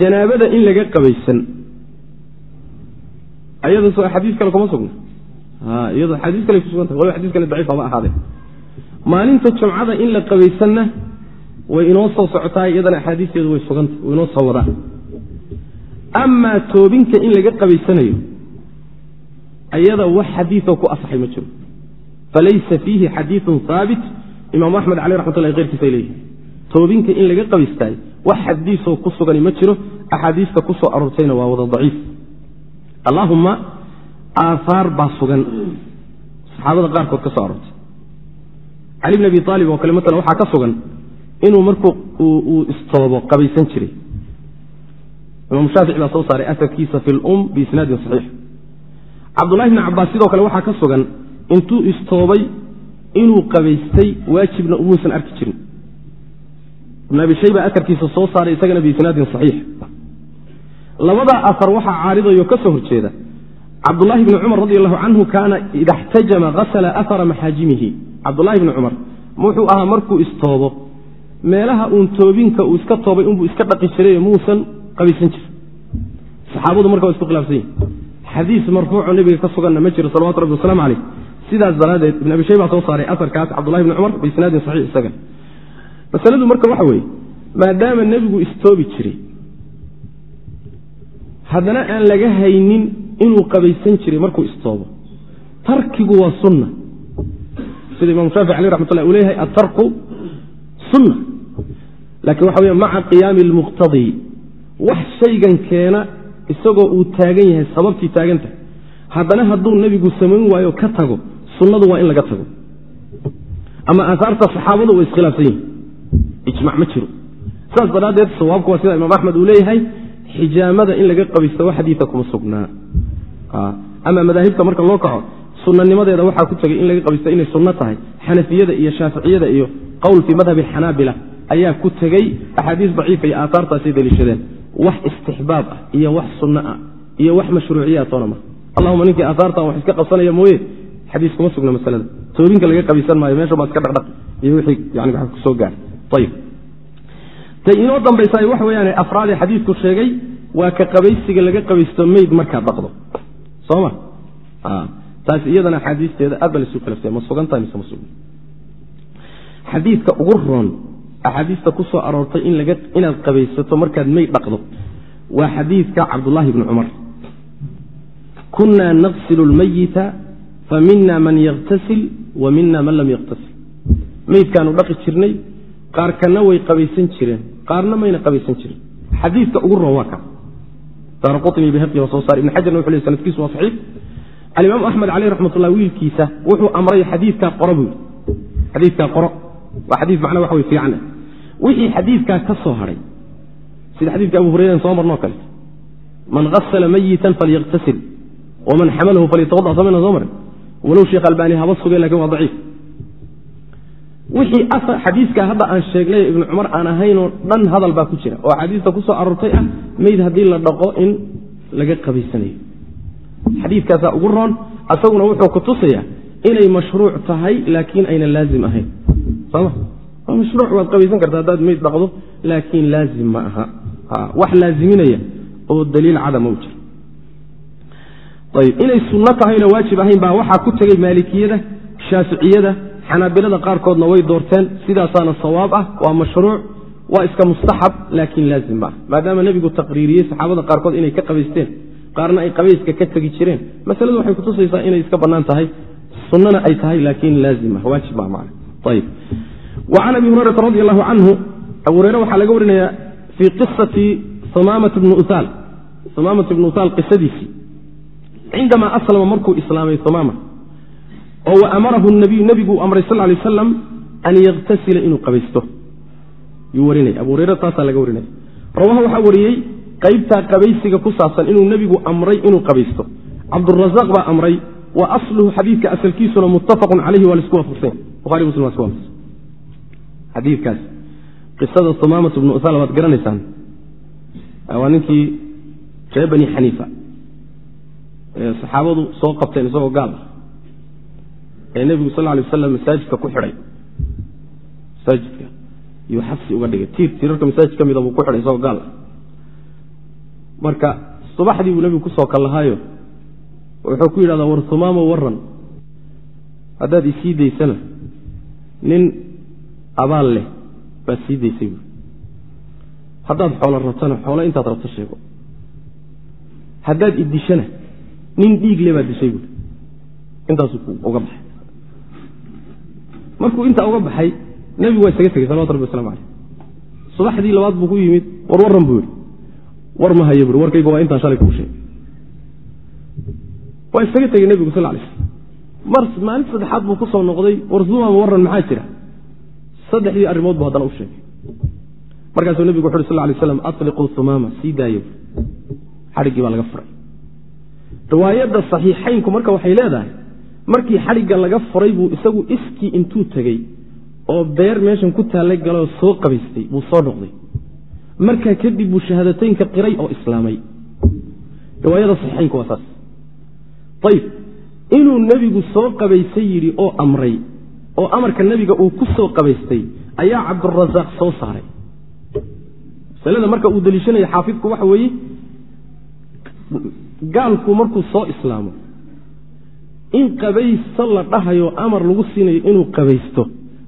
Janaabada in laga qabaysan ayada so xadiis kale kuma sugna. Iyado xadiis kale kusuganta waliba xadis kale daciif haba ahaadee maalinta jumcada in la qabaysanna way inoo soo socotaa iyadana axaadiisteedu way suganta way inoo soo amaa toobinka in laga qabaysanayo ayada wax xadiioo ku asaxay ma jiro. Falaysa fiihi xadiiun haabit imaamu axmed caleh raxmatullahi keyrkiisa ay leeyihi toobinka in laga qabaystaay wax xadiisoo ku sugani ma jiro. Axaadiista ku aroortayna waa wada daciif allaahumma aahaar baa sugan. Saxaabada qaarkood ka soo aroortay. Cali bn abi aalib oo kale maalan waxaa ka sugan inuu markuu uu istoobo qabaysan jiray. Imaam shaafici baa soo saaray asarkiisa fi lum biisnaadin saxiix. Cabdullahi bni cabaas sidoo kale waxaa ka sugan intuu istoobay inuu qabaystay waajibna umuusan arki jirin. Ibn abi shayba asarkiisa soo saaray isagana biisnaadin saxiix labadaa asar waxaa caaridayo ka soo horjeeda cabdulahi bni cumar radi allahu canhu kaana ida xtajama hasla ahara maxaajimihi cabdulahi bni cumar wuxuu ahaa markuu istoobo meelaha uun toobinka uu iska toobay unbuu iska dhaqi jiray muusan qabaysan jirin. Saxaabadu marka waa isku khilaafsan yihiin xadiis marfuuco nebiga ka suganna ma jiro salawatu rabbi waslamu caleyh sidaas daraaddeed ibn abi shayba soo saaray asarkaas cabdulahi bni cumar biisnaadin saxiix isaga. Masaladu marka waxa weeye maadaama nebigu istoobi jiray haddana aan laga haynin inuu qabaysan jiray markuu istoobo. Tarkigu waa sunna. Sida imam shaafici aleh raxmat llah uu leeyahay atarku sunna. Laakiin waxa wey maca qiyaami lmuqtadii wax shaygan keena isagoo uu taagan yahay sababtii taagantahay haddana hadduu nebigu samayn waayo ka tago sunnadu waa in laga tago. Ama aahaarta saxaabadu way iskhilaafsan yihiin ijmac ma jiro. Saas daraaddeed sawaabku waa sida imaam axmed uu leeyahay xijaamada in laga qabaysto wax xadiia kuma sugnaa ama madaahibta marka loo kaco sunanimadeeda waxaa ku tegay in laga qabaysto inay sunno tahay. Xanafiyada iyo shaaficiyada iyo qowl fii madhabi xanaabila ayaa ku tegey axaadiis daciifa iyo aaaartaasay deliishadeen wax istixbaab ah iyo wax sunno ah iyo wax mashruuciya toona ma. Allahuma ninkii aaaartan wax iska qabsanaya mooye xadiis kuma sugna masalada. Toobinka laga qabaysan maayo meesha baa iska dhaqdhaq. Iyo wixii yani wa ku soo gaar. Ayib tay inoo dambaysa wax weyaane afraadee xadiidku sheegay waa ka qabaysiga laga qabaysto meyd markaad dhaqdo soma taas iyadana axaadiisteeda aad ba lasu kalafta ma sugantahay mise ma sugna xadiidka ugu roon axaadiista ku soo aroortay inaad qabaysato markaad meyd dhaqdo waa xadiidka cabdullaahi bni cumar. Kunaa naqsilu lmayita famina man yaktasil wa mina man lam yaktasil meydkaanu dhaqi jirnay qaarkana way qabaysan jireen qaarna mayna qabaysan jirin. Xadiidka ugu roon waa kaa daara qutni bihaqi waa soo saar. Ibn xajarna wuxu ley sanadkiisu waa saxiix. Alimaam axmed caleyh raxmatullah wiilkiisa wuxuu amray xadiidkaa qoro buu xadiidkaa qoro. Waa xadiis macna waxa way fiican ah wixii xadiidkaa ka soo hadhay sida xadiidka abu hurayran soo marnoo kale man hasala mayitan falyaktasil waman xamalahu falyatawada samayna soo marin walow sheekh albaani haba suge laakiin waa daciif wixii xadiiskaa hadda aan sheegnay ibnu cumar aan ahaynoo dhan hadal baa ku jira oo axaadiista ku soo aroortay ah meyd haddii la dhaqo in laga qabaysanayo. Xadiikaasaa ugu roon asaguna wuxuu ku tusayaa inay mashruuc tahay laakiin ayna laazim ahayn. Soma mashruuc waad qabaysan karta haddaad meyd dhaqdo laakiin laazim ma aha. Wax laaziminaya oo daliil cadama u jira. Ayb inay sunno tahayna waajib ahayn baa waxaa ku tegey maalikiyada shaaficiyada xanaabilada qaarkoodna way doorteen sidaasaana sawaab ah waa mashruuc waa iska mustaxab laakiin laazim ma ah maadaama nebigu taqriiriyey saxaabada qaarkood inay ka qabaysteen qaarna ay qabayska ka tegi jireen. Masaladu waxay kutusaysaa inay iska bannaan tahay sunnana ay tahay laakiin laazim ah waajib ma man ayb can abi hurayrata radi allahu canhu abu waxaa laga warinayaa fii qisati umaamat bni uhaal qisadiisii cindamaa aslama markuu islaamay umaama oo wa amarahu nabiyu nebiguu amray sal lay wasalam an yaktasila inuu qabaysto. Yuu warinaya abu hureyre taasaa laga warinaya rawaha waxaa wariyey qaybtaa qabaysiga ku saabsan inuu nebigu amray inuu qabaysto. Cabdurazaaq baa amray wa asluhu xadiidka asalkiisuna muttafaqun calayhi waa la isku waafaqsan buhari muslim waa isku waafaqsan xadiidkaas qisada sumaamatu bnu usala waad garanaysaan? Waa ninkii reer bani xaniifa. Ee saxaabadu soo qabteen isagoo gaal ah ee nebigu sal lay waslam masaajidka ku xidhay masaajidka. Iyuu xabsi uga dhigay. Tiir tiirarka masaajid ka mida buu ku xidhay isagoo gaal. Ah marka subaxdii buu nebigu ku soo kallahaayo. Wuxuu ku yidhahdaa war sumaamo waran haddaad isii daysana nin abaal leh baad sii daysay buui haddaad xoolo rabtana xoolo intaad rabto sheego. Haddaad idishana nin dhiig le baad dishay buui intaasuu uga baxay markuu intaa uga baxay nebigu waa isaga tegey salawatu rabbi waslamu caleyh subaxdii labaad buu ku yimid war warran buu yidhi. War ma hayo buui warkayga waa intaan shalay kuu sheegay. Waa isaga tegey nebigu sal lay slam mar maalinta saddexaad buu ku noqday war sumaama warran maxaa jira? Saddexdii arrimood buu haddana u sheegay. Markaasuu nebigu wuxu uhi sal lay slam atliquu sumaama sii daayo xadhiggii baa laga furay. Riwaayadda saxiixaynku marka waxay leedahay markii xadhigga laga furay buu isagu iskii intuu tegey oo beer meeshan ku taallay galoo soo qabaystay buu soo noqday. Markaa kadib buu shahaadateynka qiray oo islaamay. Riwaayada saxiixaynku waa saas. Ayib inuu nebigu soo qabaystay yidhi oo amray oo amarka nebiga uu ku soo qabaystay ayaa cabdurasaaq soo saaray. Masalada marka uu deliishanaya xaafidku waxa weeye gaalku markuu soo islaamo in qabaysto la dhahayo amar lagu siinayo inuu qabaysto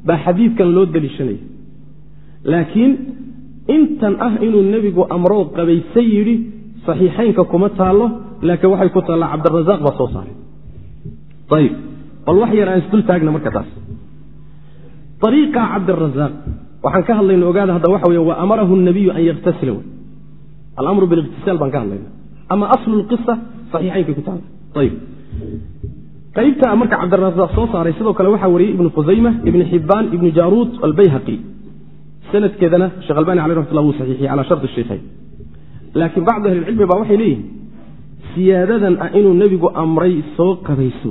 baa xadiidkan loo deliishanaya. Laakiin intan ah inuu nebigu amroo qabaysa yidhi saxiixaynka kuma taallo laakiin waxay ku taallaa cabdirasaaq baa soo saaray. Ayib. Bal wax yar aan isdul taagna marka taas. Ariiqa cabdirasaaq waxaan ka hadlayna ogaada hadda waxa wey wa amarahu nabiyu an yaktasila wey alamru biliqtisaal baan ka hadlayna ama aslu lqisa saxiixaynkay ku taala ayib qaybta marka cabdirasaaq soo saaray sidoo kale waxaa wariyey ibnu khusayma ibni xibaan ibnu jaaruud albayhaqi. Sanadkeedana sheekh albani aleh ramat llah wuu saxiixiyey cala sharti shaykhayn laakiin bacdu ahlilcilmi baa waxay leeyihiin siyaadadan ah inuu nebigu amray soo qabayso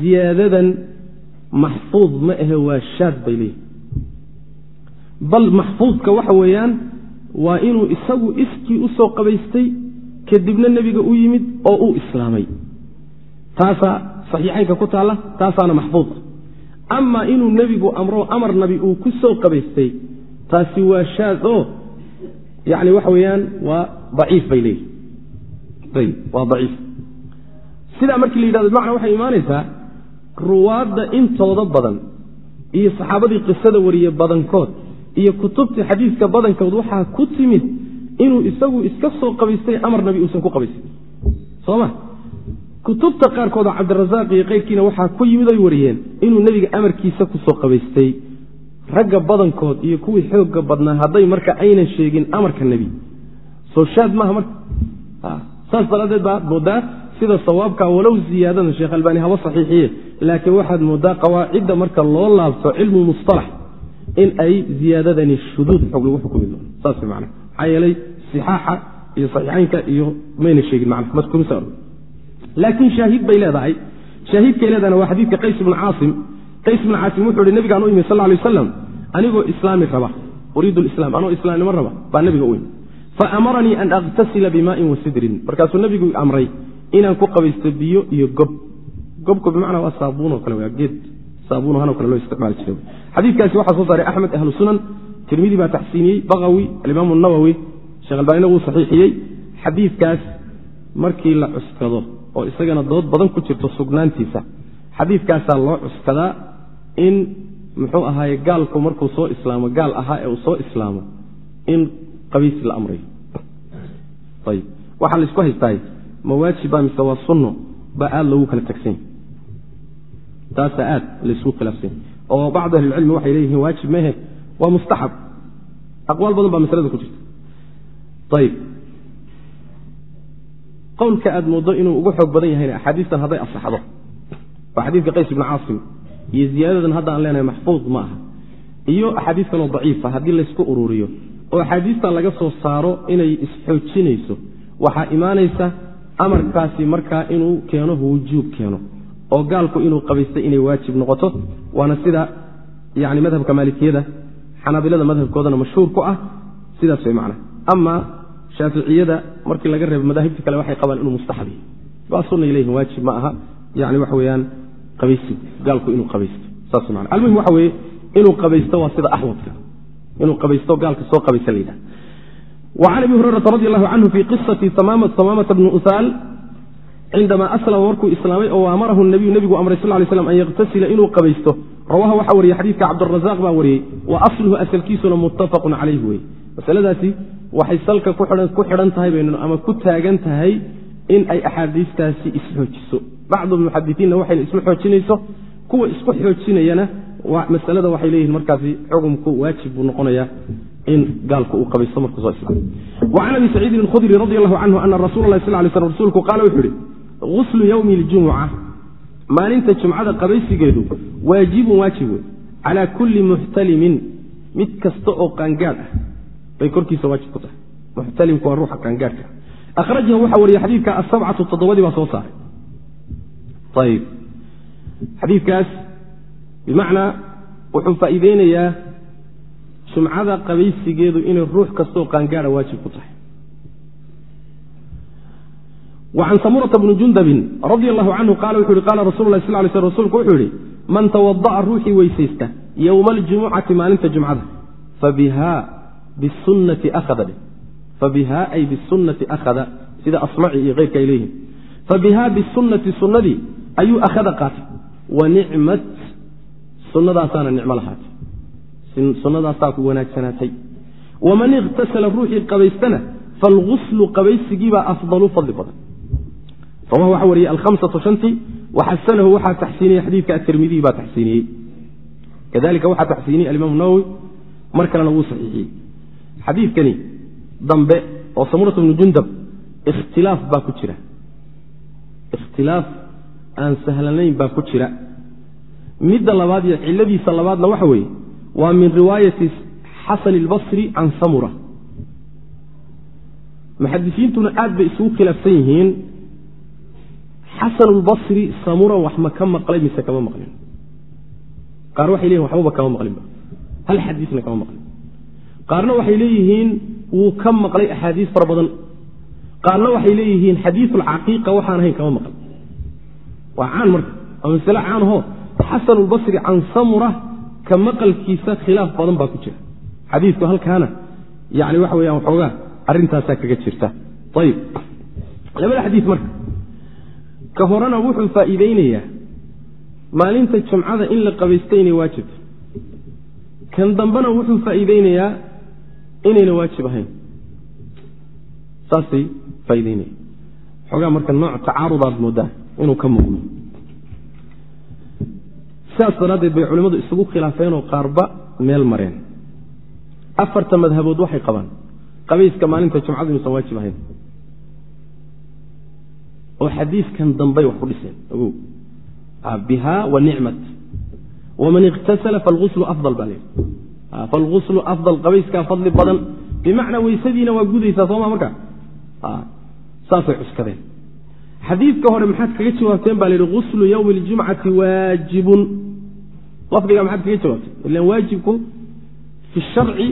ziyaadadan maxfuud ma ahe waa shaad bay leeyihiin bal maxfuudka waxa weeyaan waa inuu isagu iskii u soo qabaystay kadibna nebiga u yimid oo uu islaamay. Taasaa saxiixaynka ku taalla taasaana maxfuud. Ah amaa inuu nebigu amro amar nabi uu ku soo qabaystay taasi waa shaad oo yani waxa weeyaan waa daciif bay leeyihiin waa daciif. Sidaa markii la yidhahdo bimacnaa waxay imaanaysaa ruwaadda intooda badan iyo saxaabadii qisada wariye badankood iyo kutubtii xadiiska badankood waxaa ku timid inuu isagu iska soo qabaystay amar nabi uusan ku qabaysan soma kutubta qaarkood oo cabdirasaaq iyo keyrkiina waxaa ku yimid ay wariyeen inuu nebiga amarkiisa ku soo qabaystay. Ragga badankood iyo kuwii xooga badnaa hadday marka aynan sheegin amarka nebi. Soo shaad maaha marka. Saas daraaddeed baa moodaa sida sawaabka walow ziyaadadan sheekh albaani haba saxiixiye laakiin waxaad moodaa qawaacidda marka loo laabto cilmu mustalax in ay ziyaadadani shuduud xog lagu xukumi doono. Saas man maxaa yeelay sixaaxa iyo saxiixaynka iyo mayna sheegin man makumsa laakiin shaahid bay leedahay. Shaahidkay leedahana waa xadiidka qays ibnu caasim. Qays ibnu caasim wuxuu ihi nabigaan u yimi sal lay wasalam anigoo islaami raba uriidu lislam anoo islaamnimo raba baa nabiga u yimi faamaranii an aktasila bimaain wasidrin markaasuu nabigu amray inaan ku qabaysto biyo iyo gob. Gobku bimacnaa waa saabuunoo kale waa geed. Saabuunahanoo kale loo isticmaali jiray. Xadiidkaasi waxaa soo saaray axmed ahlu sunan tirmidi baa taxsiiniyey baqawi alimaam nawowi sheekh albaanina saxiixiyey. Xadiidkaas markii la cuskado oo isagana dood badan ku jirto sugnaantiisa. Xadiidkaasaa loo cuskadaa in muxuu ahaaye gaalku markuu soo islaamo gaal ahaa ee uu soo islaamo in qabiis la amrayo ayb waxaa la isku haystaay ma waajiba mise waa sunno baa aada loogu kala tagsanya taasaa aad laysku khilaafsanya oo bacdu ahlilcilmi waxay leeyihiin waajib mehe waa mustaxab. Aqwaal badan baa masalada ku jirta. Ayb qowlka aad mooddo inuu ugu xoog badan yahayna axaadiistan hadday asaxdo waa xadiidka qays ibnu caasim. Iyo ziyaadadan hadda aan leenahay maxfuud ma aha. Iyo axaadiiskanoo daciifa haddii laysku ururiyo. Oo axaadiistan laga soo saaro inay isxoojinayso waxaa imaanaysa amarkaasi markaa inuu keeno wujuub keeno. Oo gaalku inuu qabaysto inay waajib noqoto. Waana sida yani madhabka maalikiyada xanaabilada madhabkoodana mashhuur ku ah. Sidaas way macna shaaficiyada markii laga reebo madaahibta kale waxay qabaan inuu mustaxab yahy waa sunay leeyihiin waajib ma aha. Yani waxa weyaan qabaysigu gaalku inuu qabaysto. Saas man almuhim waxa weeye inuu qabaysto waa sida axwadka inuu qabaysto gaalka soo qabaysta la yidhaha وcan abi hurayrata radi allahu canhu fi qisati samamata bni usaal cindamaa aslama markuu islaamay oo amarahu nabiyu nebigu amray sal lay slam an yaktasila inuu qabaysto. Rawaha waxaa wariyey xadiidka cabdrazaq baa wariyey. Wa asluhu asalkiisuna muttafaqun calayh wey masaladaasi waxay salka ku xidhan tahay baynu ama ku taagan tahay in ay axaadiistaasi isxoojiso bacdu muxadisiinna waxayna isma xoojinayso kuwa isku xoojinayana masalada waxay leeyihiin markaasi xukumku waajib buu noqonayaa in gaalku uu qabaysto markuu soo islaamo. Wacan abi saciidin alkhudri radi allahu canhu ana rasuula lah sal lay slm rasuulku qaala wuxuu ihi guslu ywmi اljumuca maalinta jumcada qabaysigeedu waajibun waajib wey calaa kulli muxtalimin mid kasta oo qaangaadh ah bay korkiisa waajib ku tahay. Muxtalimku waa ruuxa qaangaadhka akhrajahu waxaa wariyey xadiidka asabcatu toddobadii baa soo saaray. Ayib xadiidkaas bimacnaa wuxuu faa'iideynayaa jumcada qabaysigeedu inay ruux kastaoo qaangaadha waajib ku tahay. وcan samurata bni jundabin radi allahu canhu qaala wuxu uhi qaala rasul lah sl ly sl rsulku wuxuu yihi man tawada'a ruuxii weysaysta yowma aljumucati maalinta jumcada fabihaa bisunnati akhada fabihaa ay bisunnati akhada sida asmaci iyo keyrka ay leeyihiin fabihaa bisunnati sunnadii ayuu akhada qaatay wa nicmat sunnadaasaana nicmo lahaatay sunnadaasaa ku wanaagsanaatay waman ikhtasala ruuxii qabaystana falguslu qabaysigiibaa afdalu fadli badan. rawahu waxaa wariyey alhamsatu shantii waxasanahu waxaa taxsiiniyey xadiidka atirmidiy baa taxsiiniyey kadalika waxaa taxsiiniyey alimaam nawowi mar kalena wuu saxiixiyey xadiidkani dambe oo samurata bnu jundab ikhtilaaf baa ku jira. Ikhtilaaf aan sahlanayn baa ku jira. Midda labaad iyo ciladiisa labaadna waxa weeye waa min riwaayati xasan اlbasri can samura. Muxadisiintuna aad bay isugu khilaafsan yihiin. Xasan اlbasri samura wax ma ka maqlay mise kama maqlin? Qaar waxay leyihin waxbaba kama maqlinba hal xadiisna kama maqlin qaarna waxay leeyihiin wuu ka maqlay axaadiis fara badan. Qaarna waxay leeyihiin xadiisulcaqiiqa waxaan ahayn kama maqlin waa caan marka waa masale caanho xasan اlbasri can samura ka maqalkiisa khilaaf badan baa ku jira. Xadiisku halkaana yani waxa weyaan waxoogaa arrintaasaa kaga jirta. Ayib. Labada xadiis marka. Ka horena wuxuu faa'iideynayaa maalinta jumcada in la qabaysta inay waajibto kan dambena wuxuu faa'iideynayaa inayna waajib ahayn. Saasay faa'ideynaya xoogaa marka nooc tacaarudaad moodaa inuu ka muuqdo. Sidaas daraaddeed bay culimmadu isugu khilaafeenoo qaarba meel mareen. Afarta madhabood waxay qabaan. Qabayska maalinta jumcadu inuusan waajib ahayn. Oo xadiiskan dambay wax ku dhiseen. Ogow. Biha wa nicmat. Waman ikhtasala falguslu afdal baa layidhi falguslu afdal qabayskaa fadli badan. Bimacnaa weysadiina waa gudaysaa sooma marka? Saasay cuskadeen. Xadiidka hore maxaad kaga jawaabteen ba la yidhi guslu ywmi اljumcati waajibun. Lafdiga maxaad kaga jawaabteen? Ilan waajibku fi sharci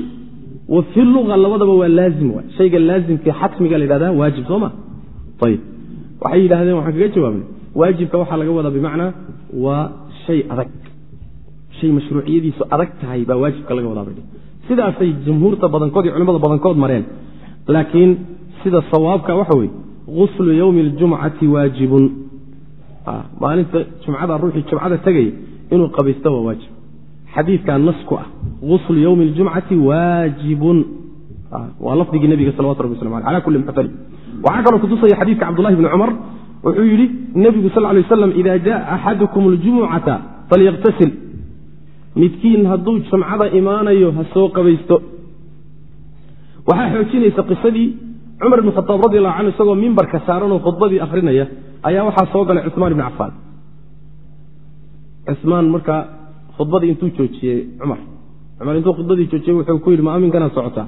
wa fi luga labadaba waa laazim waay. Shayga laazimka xatmiga la yidhahda waajib soo ma ayib waxay yidhahdeen waxaan kaga jawaabnay waajibka waxaa laga wadaa bimacnaa waa shay adag shay mashruuciyadiisu adag tahay baa waajibka laga wadaa bay sidaasay jumhuurta badankood iyo culimada badankood mareen laakiin sida sawaabka waxa weye guslu ywmi اljumcati waajibun maalinta jumcada ruuxii jumcada tegaya inuu qabaysto waa waajib xadiidkaa nas ku ah guslu ywmi اljumcati waajibun waa lafdigii nebiga salawatu rabbi waslam aleh ala kuli muxtalib waxaa kaloo kutusaya xadiidka cabdullahi bni cumar wuxuu yidhi nebigu sal lay waslam ida jaءa axadukum اljumucata falyaktasil midkiin hadduu jumcada imaanayo ha soo qabaysto. Waxaa xoojinaysa qisadii cumar ibn khaaab radi allahu canhu isagoo mimbarka saaranoo khudbadii akhrinaya ayaa waxaa soo galay cumaan ibni cafaan cumaan markaa khudbadii intuu joojiyey cumar. Cumar intuu khudbadii joojiyey wuxuu ku yidhi ma aminkanaad socotaa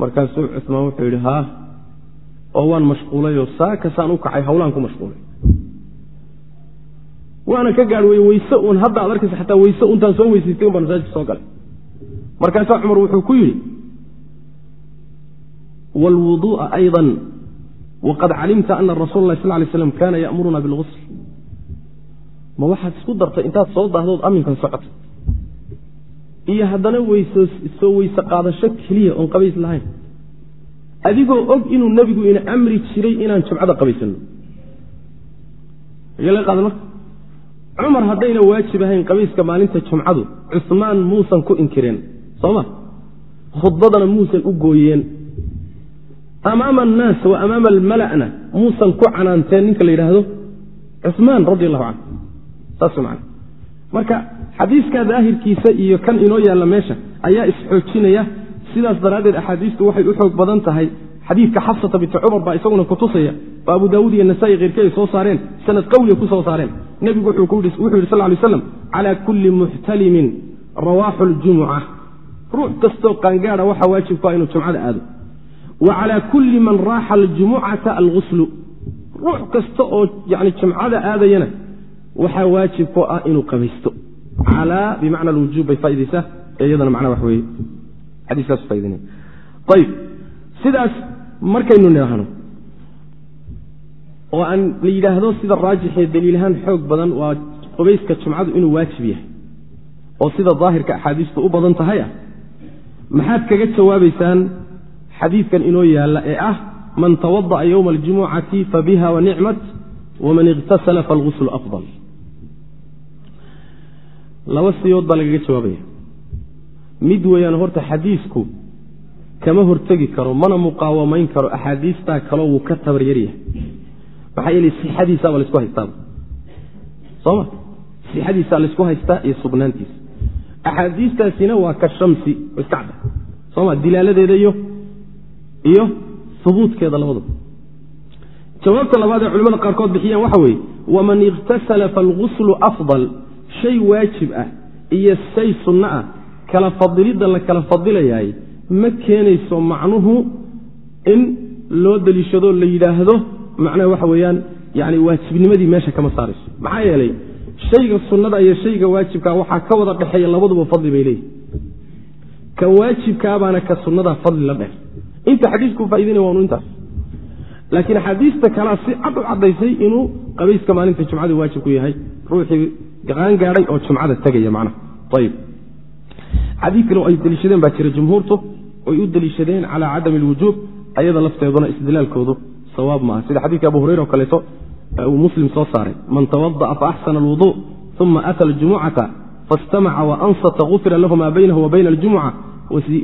markaasuu cumaan wuxuu yidhi haa oo waan mashquulayoo saakasaan u kacay hawlaan ku mashquulay waana ka gaadh wey weyse uun. Hadda ad arkaysa xataa weyse untaan soo weysaystay un baan masaajidka soo galay. Markaasaa cumar wuxuu ku yidhi wlwuduu'a ayضa waqad calimta ana rasuula lah sal lay slam kana ya'muruna bilgusl ma waxaad isku dartay intaad soo daahdood aminkan socotay. Iyo haddana soo weyse qaadasho keliya oon qabays lahayn. Adigoo og inuu nebigu ina amri jiray inaan jumcada qabaysano cumar haddayna waajib ahayn qabayska maalinta jumcadu cusmaan muusan ku inkireen soo ma? Khudbadana muusan u gooyeen. Amaama annaas wa amaama almala'na muusan ku canaanteen ninka la yidhaahdo? Cusmaan radi allahu canhu saas man marka xadiiska daahirkiisa iyo kan inoo yaalla meesha ayaa isxoojinaya sidaas daraaddeed axaadiistu waxay u xoog badan tahay xadiidka xafsata binti cumar baa isaguna kutusaya oo abu daawuud iyo nasaai soo saareen sanad qawliya ku soo saareen. Nebigu wuxuu yidhi sal lay slam calaa kulli muxtalimin rawaaxu ljumuca ruux kastoo qaangaada waxaa waajibkua inuu jumcada aado. Wa calaa kulli man raaxa aljumucata alguslu ruux kasta oo yani jumcada aadayana waxaa waajib ku ah inuu qabaysto. Calaa bimacna alwujuub bay faa'idaysaa iyadana macnaa wax weeye. Xadiiskaas faidinaya ayib sidaas markaynu nidhaahno oo aan la yidhaahdo sida raajixee daliilahaan xoog badan waa qubayska jumcadu inuu waajib yahay oo sida daahirka axaadiistu u badan tahay ah maxaad kaga jawaabaysaan xadiidkan inoo yaalla ee ah man tawada'a yowma aljumucati fabiha wa nicmat waman iqtasala falguslu afdal. Laba siyood lagaga jawaabaya. Mid weeyaan horta xadiisku kama hortegi karo mana muqaawamayn karo axaadiistaa kaloo wuu ka tabar yaryahay maxaa yeele sixadiisaabaa laysku haystaaba sooma sixadiisaa laysku haystaa iyo sugnaantiisa. Axaadiistaasina waa ka shamsi iska cadda. Sooma dilaaladeeda iyo iyo hubuudkeeda labadaba jawaabta labaad ee culimada qaarkood bixiyaan waxa weeye waman ikhtasala falguslu afdal shay waajib ah iyo shay sunno ah kala fadilidda la kala fadilayaay ma keenayso macnuhu in loo deliishado la yidhaahdo macnaha waxa weeyaan yani waajibnimadii meesha kama saarayso. Maxaa yeelay shayga sunnada iyo shayga waajibkaa waxaa ka wada dhexeeya labaduba fadli bay leeyihi ka waajibkaabaana ka sunnadaa fadli la dheer. Inta xadiisku faaidinaya waanu intaas. Laakiin axaadiista kalea si cad u caddaysay inuu qabayska maalinta jumcadu waajib ku yahay ruuxii qaan gaadhay oo jumcada tegaya macnaha. Ayib xadiid kale oo ay deliishadeen baa jira jumhuurtu oy u deliishadeen calaa cadami alwujuub ayada lafteeduna istidlaalkoodu sawaab maaha. Sida xadiidka abu hurayra oo kaleeto uu muslim soo saaray man tawada'a faaxsana alwudu uma ata aljumucata faاstamaca waansata gufira lahu maa baynahu wa bayna aljumuca.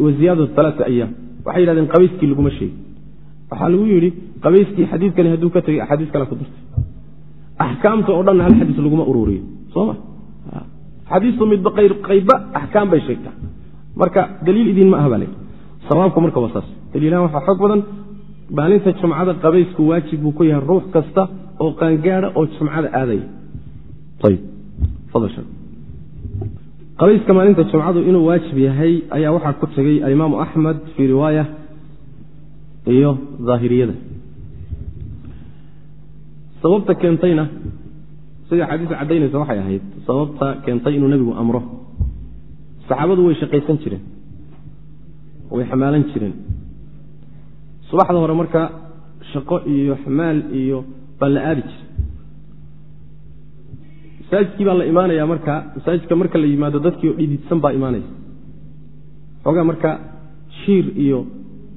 Wa ziyaadatu alaaa ayaam waxay yidhahdeen qabayskii laguma sheegi waxaa lagu yidhi qabayskii xadiidkani hadduu ka tegey axaadiis kale ku dartay axkaamta oo dhanna hal xadiis laguma ururiyo. Soma xadiistu midba qaybba axkaam bay sheegtaa. Marka daliil idin ma aha baa le sawaabku marka waa saas. Daliilahaan waxaa xoog badan maalinta jumcada qabaysku waajib buu ku yahay ruux kasta oo qaangaada oo jumcada aadaya qabayska maalinta jumcadu inuu waajib yahay ayaa waxaa ku tegey alimaamu axmed fii riwaaya iyo daahiriyada sababta keentayna sida xadiiska caddaynaysa waxay ahayd sababta keentay inuu nebigu amro. Saxaabadu way shaqaysan jireen way xamaalan jireen. Subaxda hore marka shaqo iyo xamaal iyo baa la aadi jiray. Masaajidkii baa la imaanaya marka masaajidka marka la yimaado dadkii oo dhididsan baa imaanaya xoogaa marka shiir iyo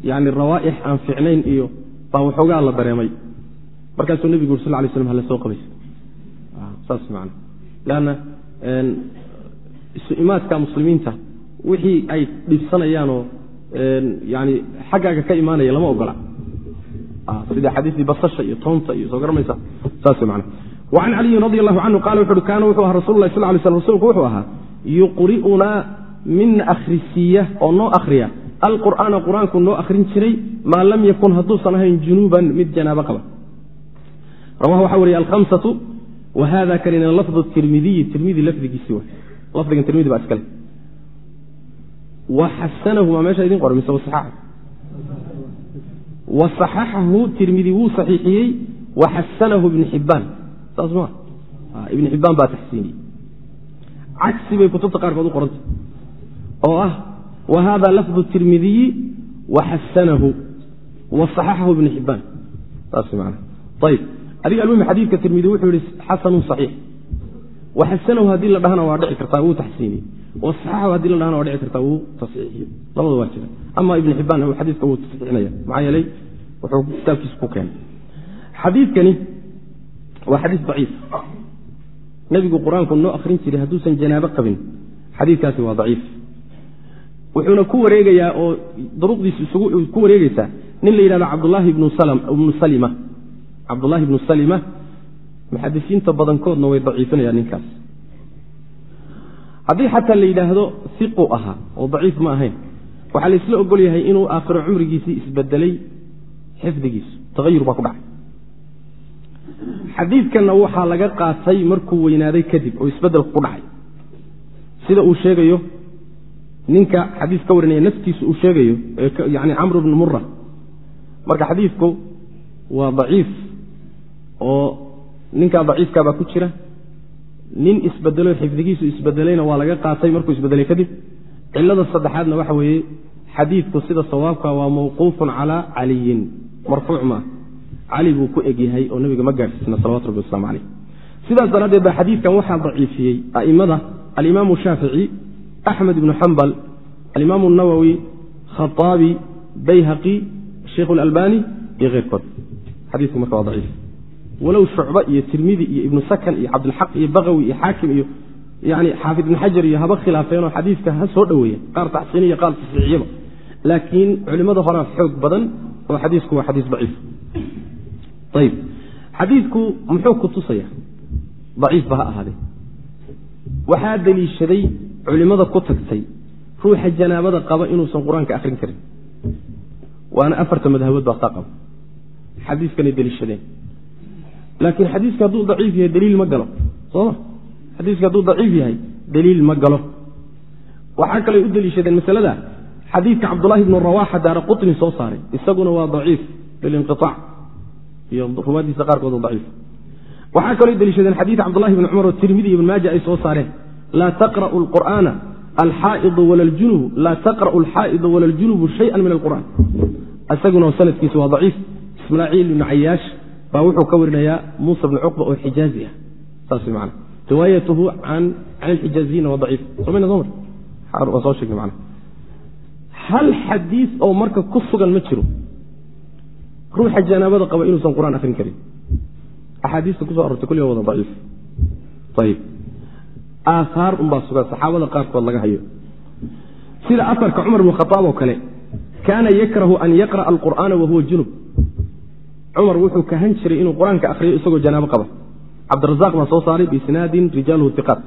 yani rawaaix aan ficnayn iyo baa waxoogaa la dareemay. Markaasuu nebigu uri sal lay slam hala soo qabaysa saas man lanna isu imaadka muslimiinta wixii ay dhibsanayaanoo yani xaggaaga ka imaanaya lama ogola. Sida xadiisii basasha iyo toonta iyo soo garamaysa saas man وcan caliyin radi allahu canhu qala wuxu uhi kaana wuxuu ahaa rasul lah sl lay slm rsulku wuxuu ahaa yuqri'unaa mina akhrisiiya oo noo akhriya. Alqur'aana qur'aanku noo akhrin jiray maa lam yakun hadduusan ahayn junuuban mid janaabo qaba. Rawahu waxaa wariye alhamsatu wa hada kanina lafdu tirmidiyi tirmidi lafdigiisi w lafdigan tirmidi baa iskale wa xasanahu maa meesha idin qoray mise wasaxaxa wa saxaxahu tirmidi wuu saxiixiyey wa xasanahu ibnu xibaan saas ma ibn xibbaan baa taxsiiniyey. Cagsi bay kutubta qaarkood u qorantay. Oo ah wa hada lafdu tirmidiyi waxasanahu wasaxaxahu ibn xibbaan saas man ayb adiga almuhim xadiidka tirmidi wuxuu yihi xasanun saxiix waxasanahu haddii la dhahana waa dhici kartaa wuu taxsiiniyey wasaxaxahu haddii la dhahana waa dhici kartaa wuu tasxiixiyo labada waa jira ama ibn xibbaan xadiiska wuu tasxiixinaya maxaa yeelay wuxuu kitaabkiisa ku keenay xadiidkani waa xadiis daciif nebigu qur'aanku noo akhrin jiray hadduusan janaabo qabin xadiidkaasi waa daciif wuxuuna ku wareegayaa oo duruqdiisu isugu ku wareegeysaa nin la yidhahdo cabdulaahi ibnu salima cabdullaahi ibnu salima muxadisiinta badankoodna way daciifinayaan ninkaas. Haddii xataa la yidhaahdo iqu ahaa oo daciif ma ahayn waxaa la isla ogol yahay inuu aakhiro cumrigiisii isbedelay xifdigiisu. Taayur baa ku dhacay. Xadiidkanna waxaa laga qaatay markuu weynaaday kadib oo isbedelku ku dhacay. Sida uu sheegayo ninka xadiis ka warinaya naftiisu uu sheegayo yani camr bnu mura marka xadiidku waa daciif oo ninkaa daciifkaabaa ku jira. Nin isbedelo xifdigiisu isbedelayna waa laga qaatay markuu isbedelay kadib. Cilada saddexaadna waxa weeye xadiidku sida sawaabka waa mawquufun calaa caliyin. Marfuuc maa cali buu ku egyahay oo nabiga ma gaadhsiisna salawatu rabbi waslamu caleyh sidaas daraaddeed baa xadiidkan waxaa daciifiyey a'immada alimaamu shaafici axmed ibnu xambal alimaamu nawowi khaaabi bayhaqi sheikh اlalbani iyo keyrkood. Xadiiku marka waa daciif walow shucba iyo tirmidi iyo ibnu sakan iyo cabdilxaq iyo bakawi iyo xaakim iyo yani xaafid ibn xajar iyo haba khilaafeenoo xadiidka ha soo dhoweeya qaar taxsiiniya qaar tasxiixiyaba laakiin culimmada horaa xoog badan oo xadiisku waa xadiis daciif. Ayib xadiidku muxuu ku tusaya? Daciifba ha ahaadee. Waxaa deliishaday culimmada ku tagtay ruuxa janaabada qaba inuusan qur'aanka akhrin karin. Waana afarta madhabood baa saa qaba xadiiskanay deliishadeen laakiin xadiiska hadduu daciif yahay daliil ma galo sooma. Xadiiska hadduu daciif yahay daliil ma galo. Waxaa kaley u deliishadeen masalada xadiidka cabdulahi bnu rawaxa daara qutni soo saaray. Isaguna waa daciif bilinqiaac iyo ruwaadiisa qaarkood daciif. Waxaa kaloo deliishadeen xadiid cabdulahi bni cumar oo tirmidi ibn maaja ay soo saareen. Laa taqra'u lqur'aana alxaa'idu wala ljunubu laa taqra'u alxaa'idu wala ljunubu shayan min alqur'an isaguna sanadkiisa waa daciif. Ismaaciil ibnu cayaash baa wuxuu ka warinayaa muusa bni cuqba oo xijaazi ah. Saas man riwaayatuhu can alxijaaziyiina waa daciif. Somayna soo man hal xadiis oo marka ku sugan ma jiro? Ruuxa janaabada qaba inuusan qur'aan akhrin karin. Axaadiista kuso arortay kulli waa wada daciif. Ayib aahaar unbaa sugan saxaabada qaarkood laga hayo. Sida aarka cumar bn khaaab oo kale kaana yakrahu an yaqra'a alqur'aana wahuwa junub cumar wuxuu kahan jiray inuu qur'aanka akhriyo isagoo janaabo qaba cabdirazaaq baa soo saaray biisnaadin rijaaluhu iqaat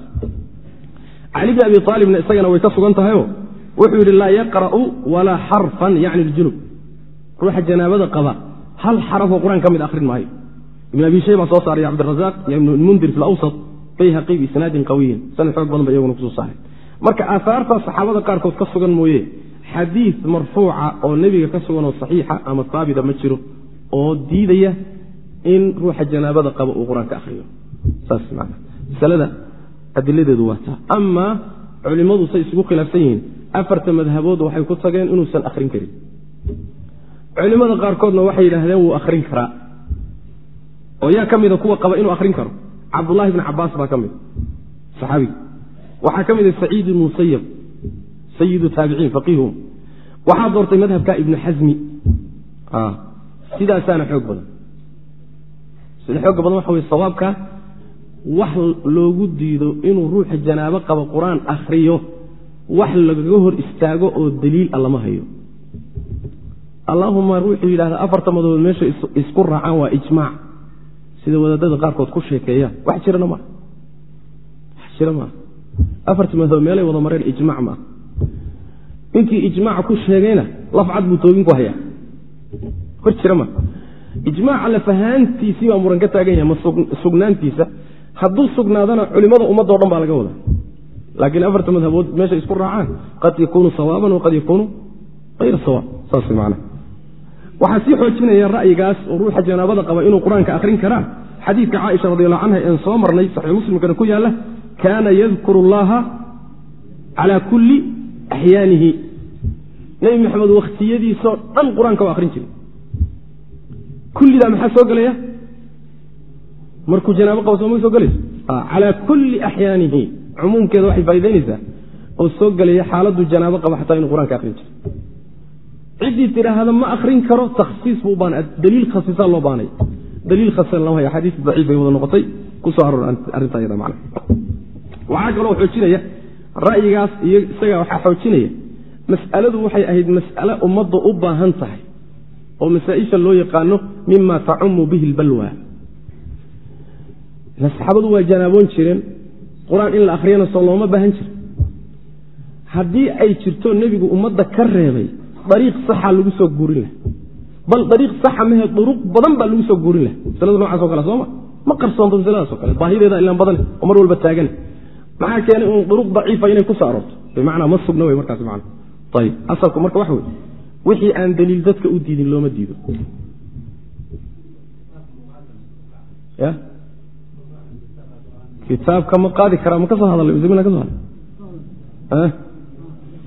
cali bn abi aalibna isagana way ka sugan tahayo wuxuu yidhi laa yaqra'u walaa xarfan yacni ljunub. Ruuxa janaabada qaba hal xarafoo qur'aan ka mid akhrin maayo. Ibn abi shayba soo saaray cabdirazaaq iyo ibnmundir fi lawsat bayhaqi biisnaadin qawiyin. Sanad xoog badan ba iyaguna ku soo saaray marka aahaarta saxaabada qaarkood ka sugan mooye xadiis marfuuca oo nebiga ka sugan oo saxiixa ama haabita ma jiro oo diidaya in ruuxa janaabada qaba uu qur'aanka man masalada adiladeedu waa taa. Amaa culimmadu say isugu khilaafsan yihiin. Afarta madhabood waxay ku tageen inuusan akhrin karin. Culimmada qaarkoodna waxay yidhaahdeen wuu akhrin karaa. Oo yaa ka mida kuwa qaba inuu akhrin karo. Cabdullahi bni cabaas baa ka mid saxaabiga waxaa ka mida saciid musayab sayidu taabiciin faqiihum waxaa doortay madhabka ibnu xasmi sidaasaana xoog badan. Sida xooga badan waxa wey sawaabka wax loogu diido inuu ruuxa janaabo qabo qur'aan akhriyo wax lagaga hor istaago oo daliil a lama hayo. Allaahuma ruuxuu yidhahda afarta madood meesha isku raacaan waa ijmaac. Sida wadaadada qaarkood ku sheekeeyaan wax jirana maaha wax jira maaha afarta madood meelay wada mareen ijmaac maaha ninkii ijmaac ku sheegayna lafcad buu toogin ku hayaa hor jira maaha ijmaaca lafahaantiisii baa muran ka taagan yahay ma sugnaantiisa. Hadduu sugnaadana culimada ummaddo dhan baa laga wadaa. Laakiin afarta madhabood meesha isku raacaan qad yakuunu sawaaban waqad yakuunu ayra sawaab. Saas man waxaa sii xoojinaya ra'yigaas oo ruuxa janaabada qaba inuu qur'aanka akhrin karaa xadiidka caaisha radiallahu canha een soo marnay saxiix muslimkana ku yaalla kaana yadkuru allaha calaa kulli axyaanihi nebi maxamed wakhtiyadiisoo dhan qur'aanka waa akhrin jiray kullidaa maxaa soo gelaya markuu janaabo qabo sooma soo gelayso calaa kulli axyaanihi cumuumkeeda waxay faa'idaynaysaa oo soo gelaya xaaladdu janaabo qaba xataa inuu qur'aanka akhrin jiro ciddii tidhaahda ma akhrin karo takhsiis buu baana daliil khasisaa loo baanay. Daliil khasisan lama haya xadiis daciif bay wada noqotay ku aroor arrinta iyada macna. Waxaa kaloo xoojinaya ra'yigaas iyo isagaa waxaa xoojinaya mas'aladu waxay ahayd mas'ale ummadda u baahan tahay oo masaa-isha loo yaqaano mima tacumu bihi lbalwa saxaabadu waa janaaboon jireen. Qur'aan in la akhriyana soo looma baahan jira haddii ay jirto nebigu ummadda ka reebay dariiq saxa lagu soo guurin laha bal dariiq saxa mehe duruq badan baa lagu soo guurin laha masalada nocaas o kale sooma. Ma qarsoonto masaladaas o kale. Baahideeda ilaan badan oo mar walba taagan. Maxaa keenay un duruq daciifa inay ku soo aroorto bimacnaa ma sugna wey markaas macana ayib asalku marka waxa wey wixii aan daliil dadka u diidin looma diido. Ya? Kitaabka ma qaadi karaa ma ka soo hadalay msmina ka so hadlay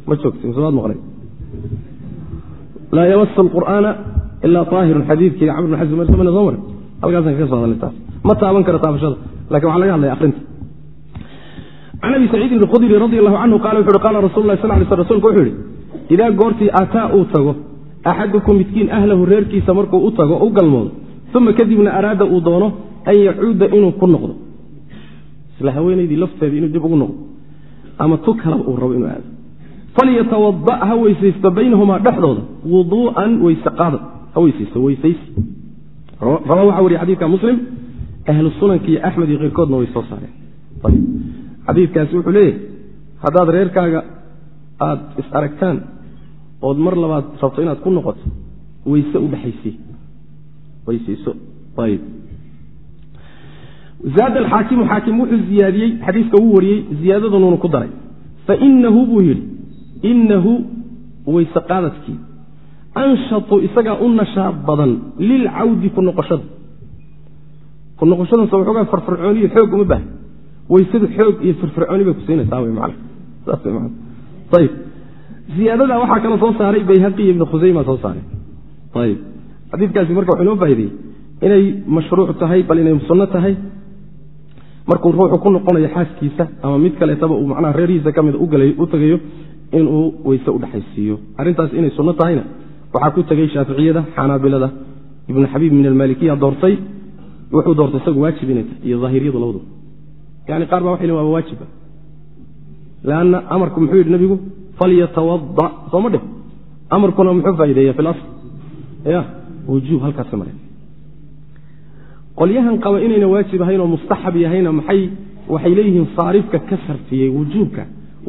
ma joogti mise waad maqlay? Laa yamasu alqur'aana ilaa aahirun xadiidkii camr bn xasan msmina soo mare halkaasaan kaga so hadalay taas. Ma taaban kara taabashada laakiin waxaa laga hadlaya akrinta can abi saciidin alkhudri radi allahu canhu qala wuxu uhi qala rasul lah sal lay sl rsulka wuxuu yihi idaa goortii aataa uu tago axadukum midkiin ahlahu reerkiisa markuu u tago u galmoodo uma kadibna araada uu doono an yacuuda inuu ku noqdo. Isla haweenaydii lafteedii inuu dib ugu noqdo. Ama tu kalaba uu rabo inuu aado. Falyatawada ha weysaysto baynahumaa dhexdooda. Wuduu'an weyse qaada ha weysaysto weysaysi. Rawa waxaa wariye xadidka muslim. Ahlu sunanka iyo axmed iyo keyrkoodna way soo saareen. Xadiidkaasi wuxuu leeyahay haddaad reerkaaga aada is aragtaan ood mar labaad rabto inaad ku noqoto weyse u dhexaysiy weysayso ayib. Zaada alxaakimu xaakim wuxuu ziyaadiyey xadiiska uu wariyey ziyaadadunuunu ku daray. Fainahu buu yidhi inahu weyse qaadadkii. Anshatu isagaa u nashaad badan lilcawdi ku noqoshada ku noqoshadanse waxoogaa farfarcooniyo xoog uma baahn weysadu xoog iyo firfircooni bay kusiinaysaa w man saas man ayib ziyaadada waxaa kaloo soo saaray bayhaqi ibnu khuseyma soo saaray. Ayib xadiidkaasi marka wuxuu inoo faa'ideyey inay mashruuc tahay bal inay sunno tahay. Markuu ruuxu ku noqonayo xaaskiisa ama mid kaleetaba uu macnaha reerhiisa ka mida u tagayo inuu weyse u dhexaysiiyo arrintaas inay sunno tahayna waxaa ku tegey shaaficiyada xanaabilada. Ibnu xabiib min almalikiya doortay wuxuu doortay isagu waajib inay tahay iyo aahiriyadu labadu. Yani qaar baa waxay lin waaba waajiba lanna amarku muxuu yidhi nabigu falyatawada sooma dheh amarkuna muxuu faa'ideeya fi lasl ya wujuub halkaas mare qolyahan qaba inayna waajib ahayn oo mustaxab yahayna maxay waxay leeyihiin saarifka ka sarfiyey wujuubka.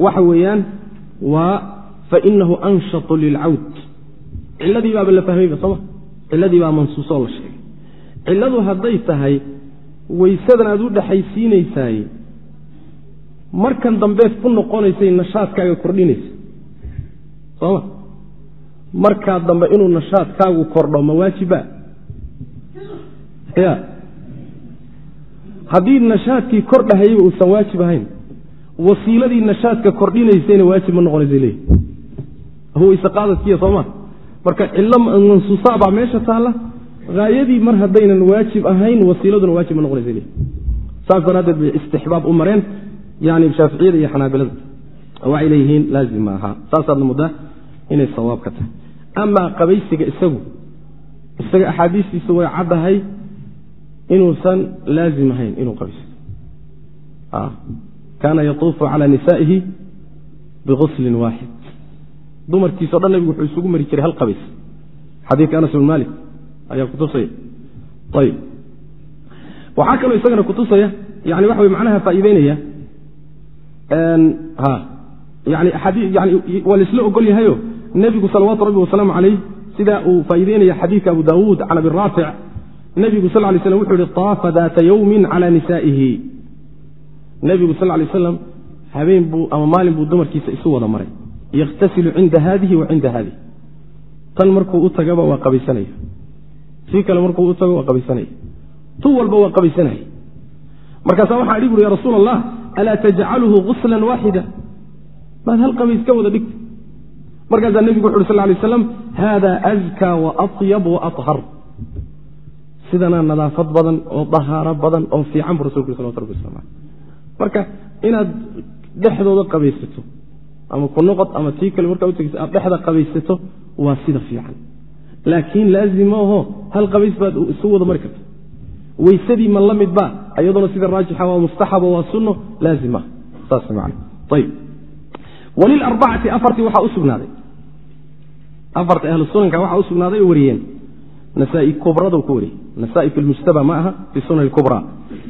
Waxa weeyaan waa fainahu anshatu lilcawd ciladii baaba la fahmayba sooma ciladii baa mansuusoo la sheegay. Ciladu hadday tahay weysadan aad u dhexaysiinaysaay markan dambeed ku noqonaysay nashaadkaaga kordhinaysa sooma markaa dambe inuu nashaadkaagu kordho ma waajiba? Ya haddii nashaadkii kordhahayba uusan waajib ahayn wasiiladii nashaadka kordhinaysayna waajib ma noqonaysa leeyi weyse qaadadkiiya sooma marka cillo mansuusa baa meesha taalla. Haayadii mar haddaynan waajib ahayn wasiiladuna waajib ma noqonaysa leeyi saas daraaddeed bay istixbaab u mareen yani shaaficiyada iyo xanaabilada waxay leeyihiin laazim ma aha saasaadna muddaa inay sawaab ka tahay. Amaa qabaysiga isagu isaga axaadiistiisa way caddahay inuusan laazim ahayn inuu qabaysto kaana yatuufu cala nisaa'ihi biguslin waaxid dumarkiisao dhan nabigu wuxuu isugu mari jiray hal qabays. Xadiidka anas bn malik ayaa kutusaya ayib waxaa kaloo isagana kutusaya yani waxa way macnaha faa'iideynaya waa laisla ogol yahayo nebigu salawaatu rabbi wasalaamu calayh sidaa uu faa'iideynaya xadiidka abu daawuud can abi raafic nebigu sal lay slam wuxuu yihi taafa daata yowmin cala nisaa'ihi. Nebigu sal lay slam habeen buu ama maalin buu dumarkiisa isu wada maray. Yakhtasilu cinda haadihi wa cinda haadihi. Tan markuu u tagaba waa qabaysanaya. Sii kale markuu u tago waa qabaysanaya. Tu walba waa qabaysanayay markaasaa waxaa idhi buri ya rasuul allah alaa tajcaluhu guslan waaxida maad hal qabays ka wada dhigta. Markaasaa nebigu wuxu uhi sal lay slam hada azkaa waaطyab waaطhar sidanaa nadaafad badan oo dahaaro badan oo fiican bu rasulku salawatu rabbi aleh marka inaad dhexdooda qabaysato ama ku noqod ama tii kale markaa utageysa aad dhexda qabaysato waa sida fiican. Laakiin laazima aho hal qabays baad isu wada mari karta weysadii ma la midba iyaduna sida raajixa waa mustaxabo waa sunno laazim ah saas man ayb walilarbacati afartii waxaa u sugnaaday. Afarta ahlu sunanka waxaa u sugnaaday oo wariyeen. Nasaa-i kubradu ku wariyey nasaa-i fi lmujtaba ma aha fi sunan kubra.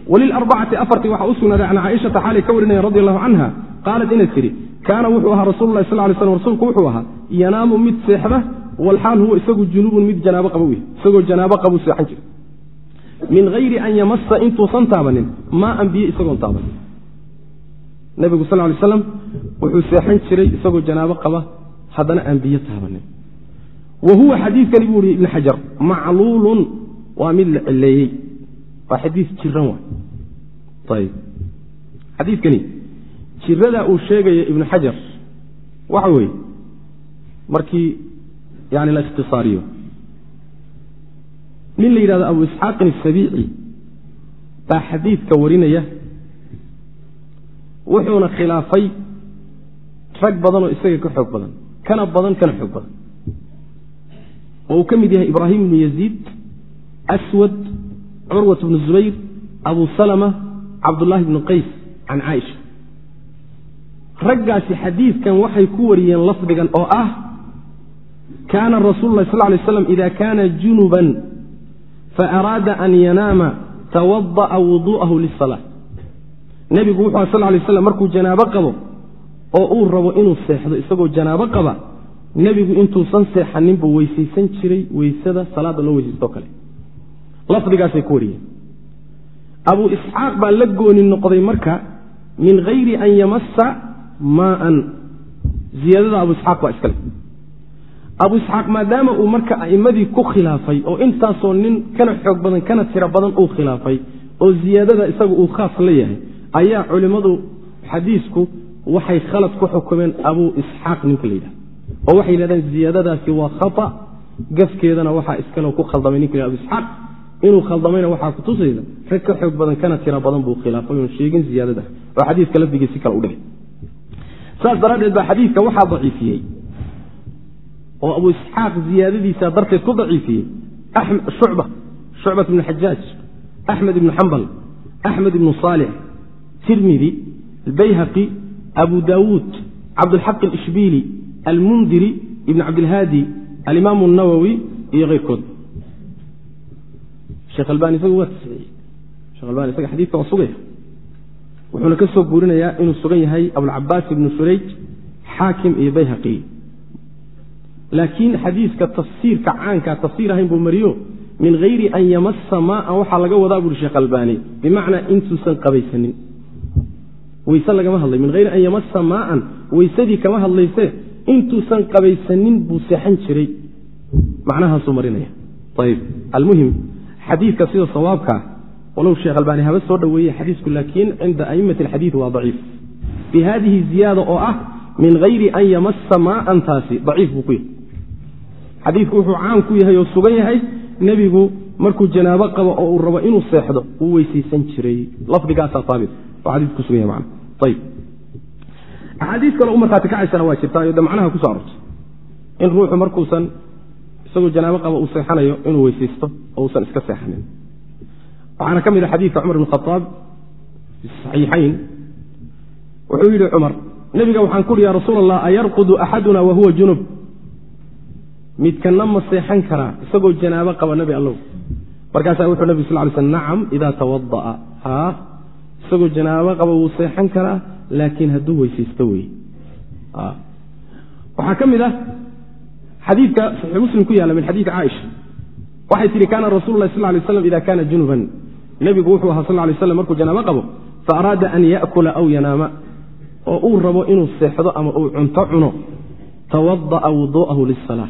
Walilarbacati afartii waxaa u sugnaaday can caaishata xaalay ka warinaya radi allahu canha qaalat inay tidhi kaana wuxuu ahaa rasul lahi sal lay slam rasuulku wuxuu ahaa yanaamu mid seexda walxaal huwa isagu junubun mid janaabo u yahy isagoo janaabo qabu seexan jira min hayri an yamasa intuusan taabanin maa an biyo isagoon taabanin nebigu sal lay slam wuxuu seexan jiray isagoo janaabo qaba haddana aan biyo wa huwa xadiidkani buu ihi ibn xajar macluulun waa mid la cileeyey waa xadiis jiran wa ayb xadiidkani jiradaa uu sheegaya ibnu xajar waxa weeye markii yani la ikhtisaariyo nin la yidhahdo abu isxaaqin asabiici baa xadiidka warinaya wuxuuna khilaafay rag badanoo isaga ka xoog badan kana badan kana xoog badan. Oo uu ka mid yahay ibraahim ibnu yaziid aswad curwat bnu zubayr abu salama cabdullaahi bnu qays can caaisha. Raggaasi xadiidkan waxay ku wariyeen lafdigan oo ah kaana rasuulu lah sal lay slam ida kaana junuban faaraada an yanaama tawada'a wudu'ahu lisala nebigu wuxu a sal lay slam markuu janaabo qabo oo uu rabo inuu seexdo isagoo janaabo qaba nebigu intuusan seexanin buu weysaysan jiray weysada salaada loo weysaysto kale. Lafdigaasay ku wariyeen. Abu isxaaq baa la gooni noqday marka min hayri an yamasa maaan. Ziyaadada abu isxaaq waa iskale abu isxaaq maadaama uu marka a'immadii ku khilaafay oo intaasoo nin kana xoog badan kana tiro badan uu khilaafay oo ziyaadada isaga uu khaas la yahay ayaa culimmadu xadiisku waxay khalad ku xukumeen abu isxaaq ninka la yidhaha oo waxay yidhahdeen ziyaadadaasi waa khata. Gafkeedana waxaa iskale ku khaldamay ninka la abu isxaaq. Inuu khaldamayna waxaa kutusaysa rag ka xoog badan kana tiro badan buu khilaafay oon sheegin ziyaadada oo xadiiska lafdigii si kale u dhigay. Saas daraaddeed baa xadiidka waxaa daciifiyey. Oo abu isxaaq ziyaadadiisa darteed ku daciifiyey. Shucba shucbat ibnu xajaaj axmed ibnu xambal axmed ibnu saalix tirmidi albayhaqi abu daawuud cabdulxaq alishbiili almundiri ibn cabdilhaadi alimaamu اnawowi iyo sugaya wuxuuna ka soo guurinayaa inuu sugan yahay abulcabaas ibnu shurayj xaakim iyo bayhaqi. Laakiin xadiiska tafsiirka caanka tafsiir ahayn buu mariyo min hayri an yamasa maaan waxaa laga wadaa buuri sheekh albani bimacnaa intuusan qabaysanin weyse lagama hadlay. Min hayri an yamasa maaan weysadii kama hadlayse intuusan qabaysanin buu seexan jiray. Macnahaasuu marinaya. Ayb almuhim xadiidka sida sawaabkaa walow sheekh albaani haba soo dhoweeye xadiisku laakiin cinda aimati alxadiid waa daciif. Bi hadihi ziyaada oo ah min hayri an yamasa maantaasi daciif buu ku yahay. Xadiidku wuxuu caan ku yahay oo sugan yahay nebigu markuu janaabo qabo oo uu rabo inuu seexdo uu weysaysan jiray. Lafdigaasaa aabit axaadiis kale u markhaati kacaysana waa jirtaa de macnaha kuso arortay. In ruuxu markuusan isagoo janaabo qaba uu seexanayo inuu weysaysto oo uusan iska seexanin. Waxaana ka mid a xadiidka cumar bn khaaab saxiixayn. Wuxuu yidhi cumar nebiga waxaan ku uhi ya rasuul allah ayarqudu axaduna wahuwa junub? Midkana ma seexan karaa isagoo janaabo qaba nebi allow? Markaasaa wuxuu nabig sal ly sl nacam idaa tawada'a isagoo janaabo qaba wuu seexan karaa laakiin hadduu weysaysto wey. Waxaa ka mid ah xadiidka saxiix muslim ku yaalla min xadiidi caaisha. Waxay tihi kaana rasulu lah sal lay slam ida kana junuban. Nebigu wuxuu ahaa sal lay slam markuu janaabo qabo faaraada an yaakula aw yanaama. Oo uu rabo inuu seexdo ama uu cunto cuno tawada'a wudu'ahu lisala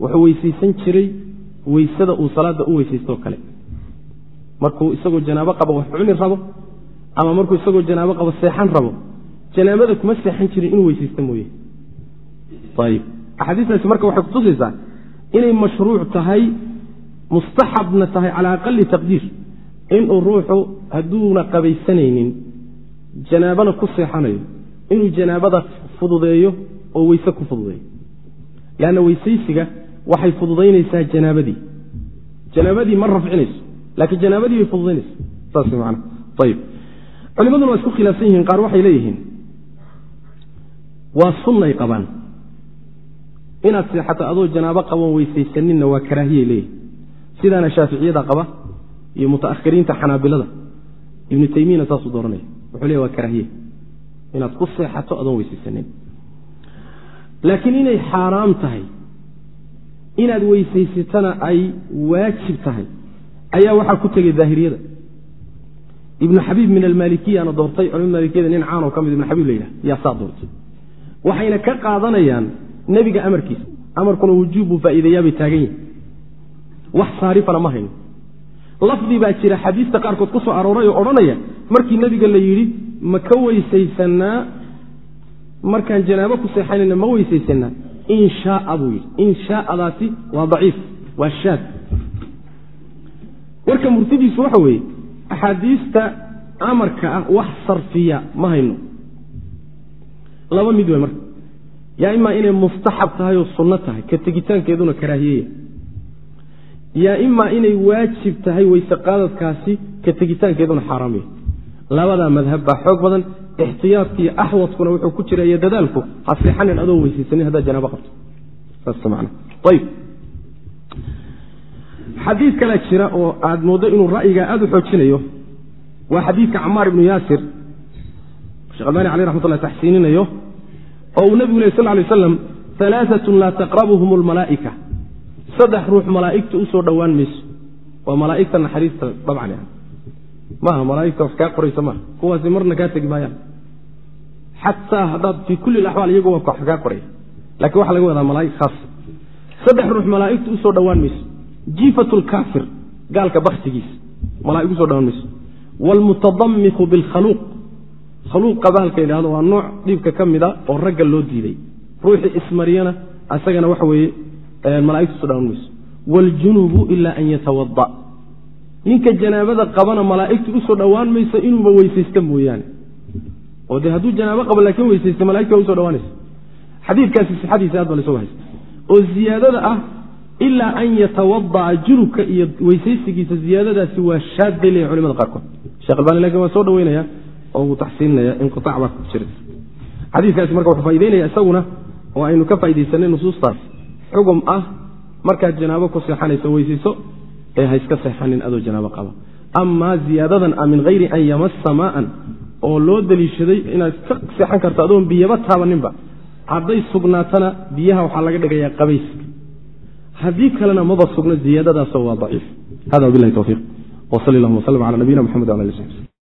wuxuu weysaysan jiray weysada uu salaada u weysaystoo kale. Markuu isagoo janaabo qabo wax cuni rabo ama markuu isagoo janaabo qabo seexan rabo janaabada kuma seexan jirin inuu weysaysta mooye. Axaadiistaasi marka waxay kutusaysaa inay mashruuc tahay mustaxabna tahay cala aqali taqdiir inuu ruuxu hadduuna qabaysanaynin janaabana ku seexanayo inuu janaabada fududeeyo oo weyse ku fududeeyo. Leanna weysaysiga waxay fududaynaysaa janaabadii. Janaabadii ma rafcinayso laakiin janaabadii bay fududaynaysa saas man ayib culimaduna waa isku khilaafsan yihiin qaar waxay leeyihiin waa sunnay qabaan. Inaad seexato adoo janaabo qaboon weysaysaninna waa karaahiyay leeyihiin sidaana shaaficiyada qaba iyo mutaakhiriinta xanaabilada. Ibnu taymiyana saasuu dooranaya. Wuxuu leey waa karaahiye inaad ku seexato adoon weysaysanin. Laakiin inay xaaraam tahay inaad weysaysatana ay waajib tahay ayaa waxaa ku tegay daahiriyada ibnu xabiib min almaalikiyaana doortay culmada maalikiyada nin caanoo ka mid ibnu xabiib la yidhah yaa saa doortay. Waxayna ka qaadanayaan nebiga amarkiisa. Amarkuna wujuub buu faa'iideeyaabay taagan yihiin wax saarifana ma hayno lafdi baa jira xadiista qaarkood ku arooray oo odhanaya markii nebiga la yidhi ma ka weysaysanaa? Markaan janaabo ku seexanayna ma weysaysanaa? In shaaa buu yidhi. In shaadaasi waa daciif waa shaad. Warka murtidiisu waxa weeye axaadiista amarka ah wax sarfiya ma hayno. Laba mid wey marka. Yaa imaa inay mustaxab tahay oo sunno tahay ka tegitaankeeduna karaahiyeya yaa imaa inay waajib tahay weyse qaadadkaasi ka tegitaankeeduna xaaraamya labadaa madhab baa xoog badan ixtiyaadkiiyo axwadkuna wuxuu ku jira iyo dadaalku. Ha seexanin adoo weysaysanin haddaad janaabo qabto. Saasmanayb xadiid kalea jira oo aad mooddo inuu ra'yigaa aada u xoojinayo. Waa xadiidka camaar ibnu yaasir shekh albani aleh raxmat ullah taxsiininayo oo uu nebigu leh sal lay aslam alaaatun laa taqrabuhum almalaa'ika saddex ruux malaa'igta u soo dhowaan mayso. Waa malaa'igta naxariista dabcan maaha malaaigta wax kaa qoraysa maaha. Kuwaasi marna kaa tegi maayaan. Xataa haddaad fii kulli alaxwaal iyagu waa wax kaa qoraya. Lakin waxaa laga wadaa malaaig khaas. Saddex ruux malaa'igtu u soo dhowaan mayso jiifat lkaafir gaalka baktigiisa malaaig u soo dhowaan mayso waalmutadamiku bilkhaluuq khaluuqa bahalka yidhahdo waa nooc dhiibka ka mida oo ragga loo diiday. Ruuxii ismariyana isagana waxa weeye malaaigtu u soo dhowaan mayso waaljunubu ila an yatawada ninka janaabada qabana malaa'igtu u soo dhowaan mayso inuuba weysaysta mooyaane. Oo dee hadduu janaabo qabo laakiin weysaysta malaigta waa u soo dhawaanaysa xadiidkaasi sixadiisa aad baa la soo haysta oo ziyaadada ah ilaa an yatawada'a junubka iyo weysaysigiisa ziyaadadaasi waa shaadbay leeyahy culimada qaarkood. Shekh albani laakiin waa soo dhaweynaya oo uu taxsiininaya inqiaac baa ku jira xadiikaasi marka wuxuu faa'ideynaya isaguna oo aynu ka faaidaysanay nusuustaas. Xugum ah markaad janaabo ku seexanayso weysayso ee hayska seexanin adoo janaabo qaba. Amaa ziyaadadan a min hayri an yamasa maaan oo loo daliishaday inaad ka seexan karto adoon biyaba taabaninba. Hadday sugnaatana biyaha waxaa laga dhigayaa qabayska haddii kalena maba sugno ziyaadadaasoo waa daciif. Hada wabilahi towfiiq w sal llahuma wslm cala nabiyina mxamed ali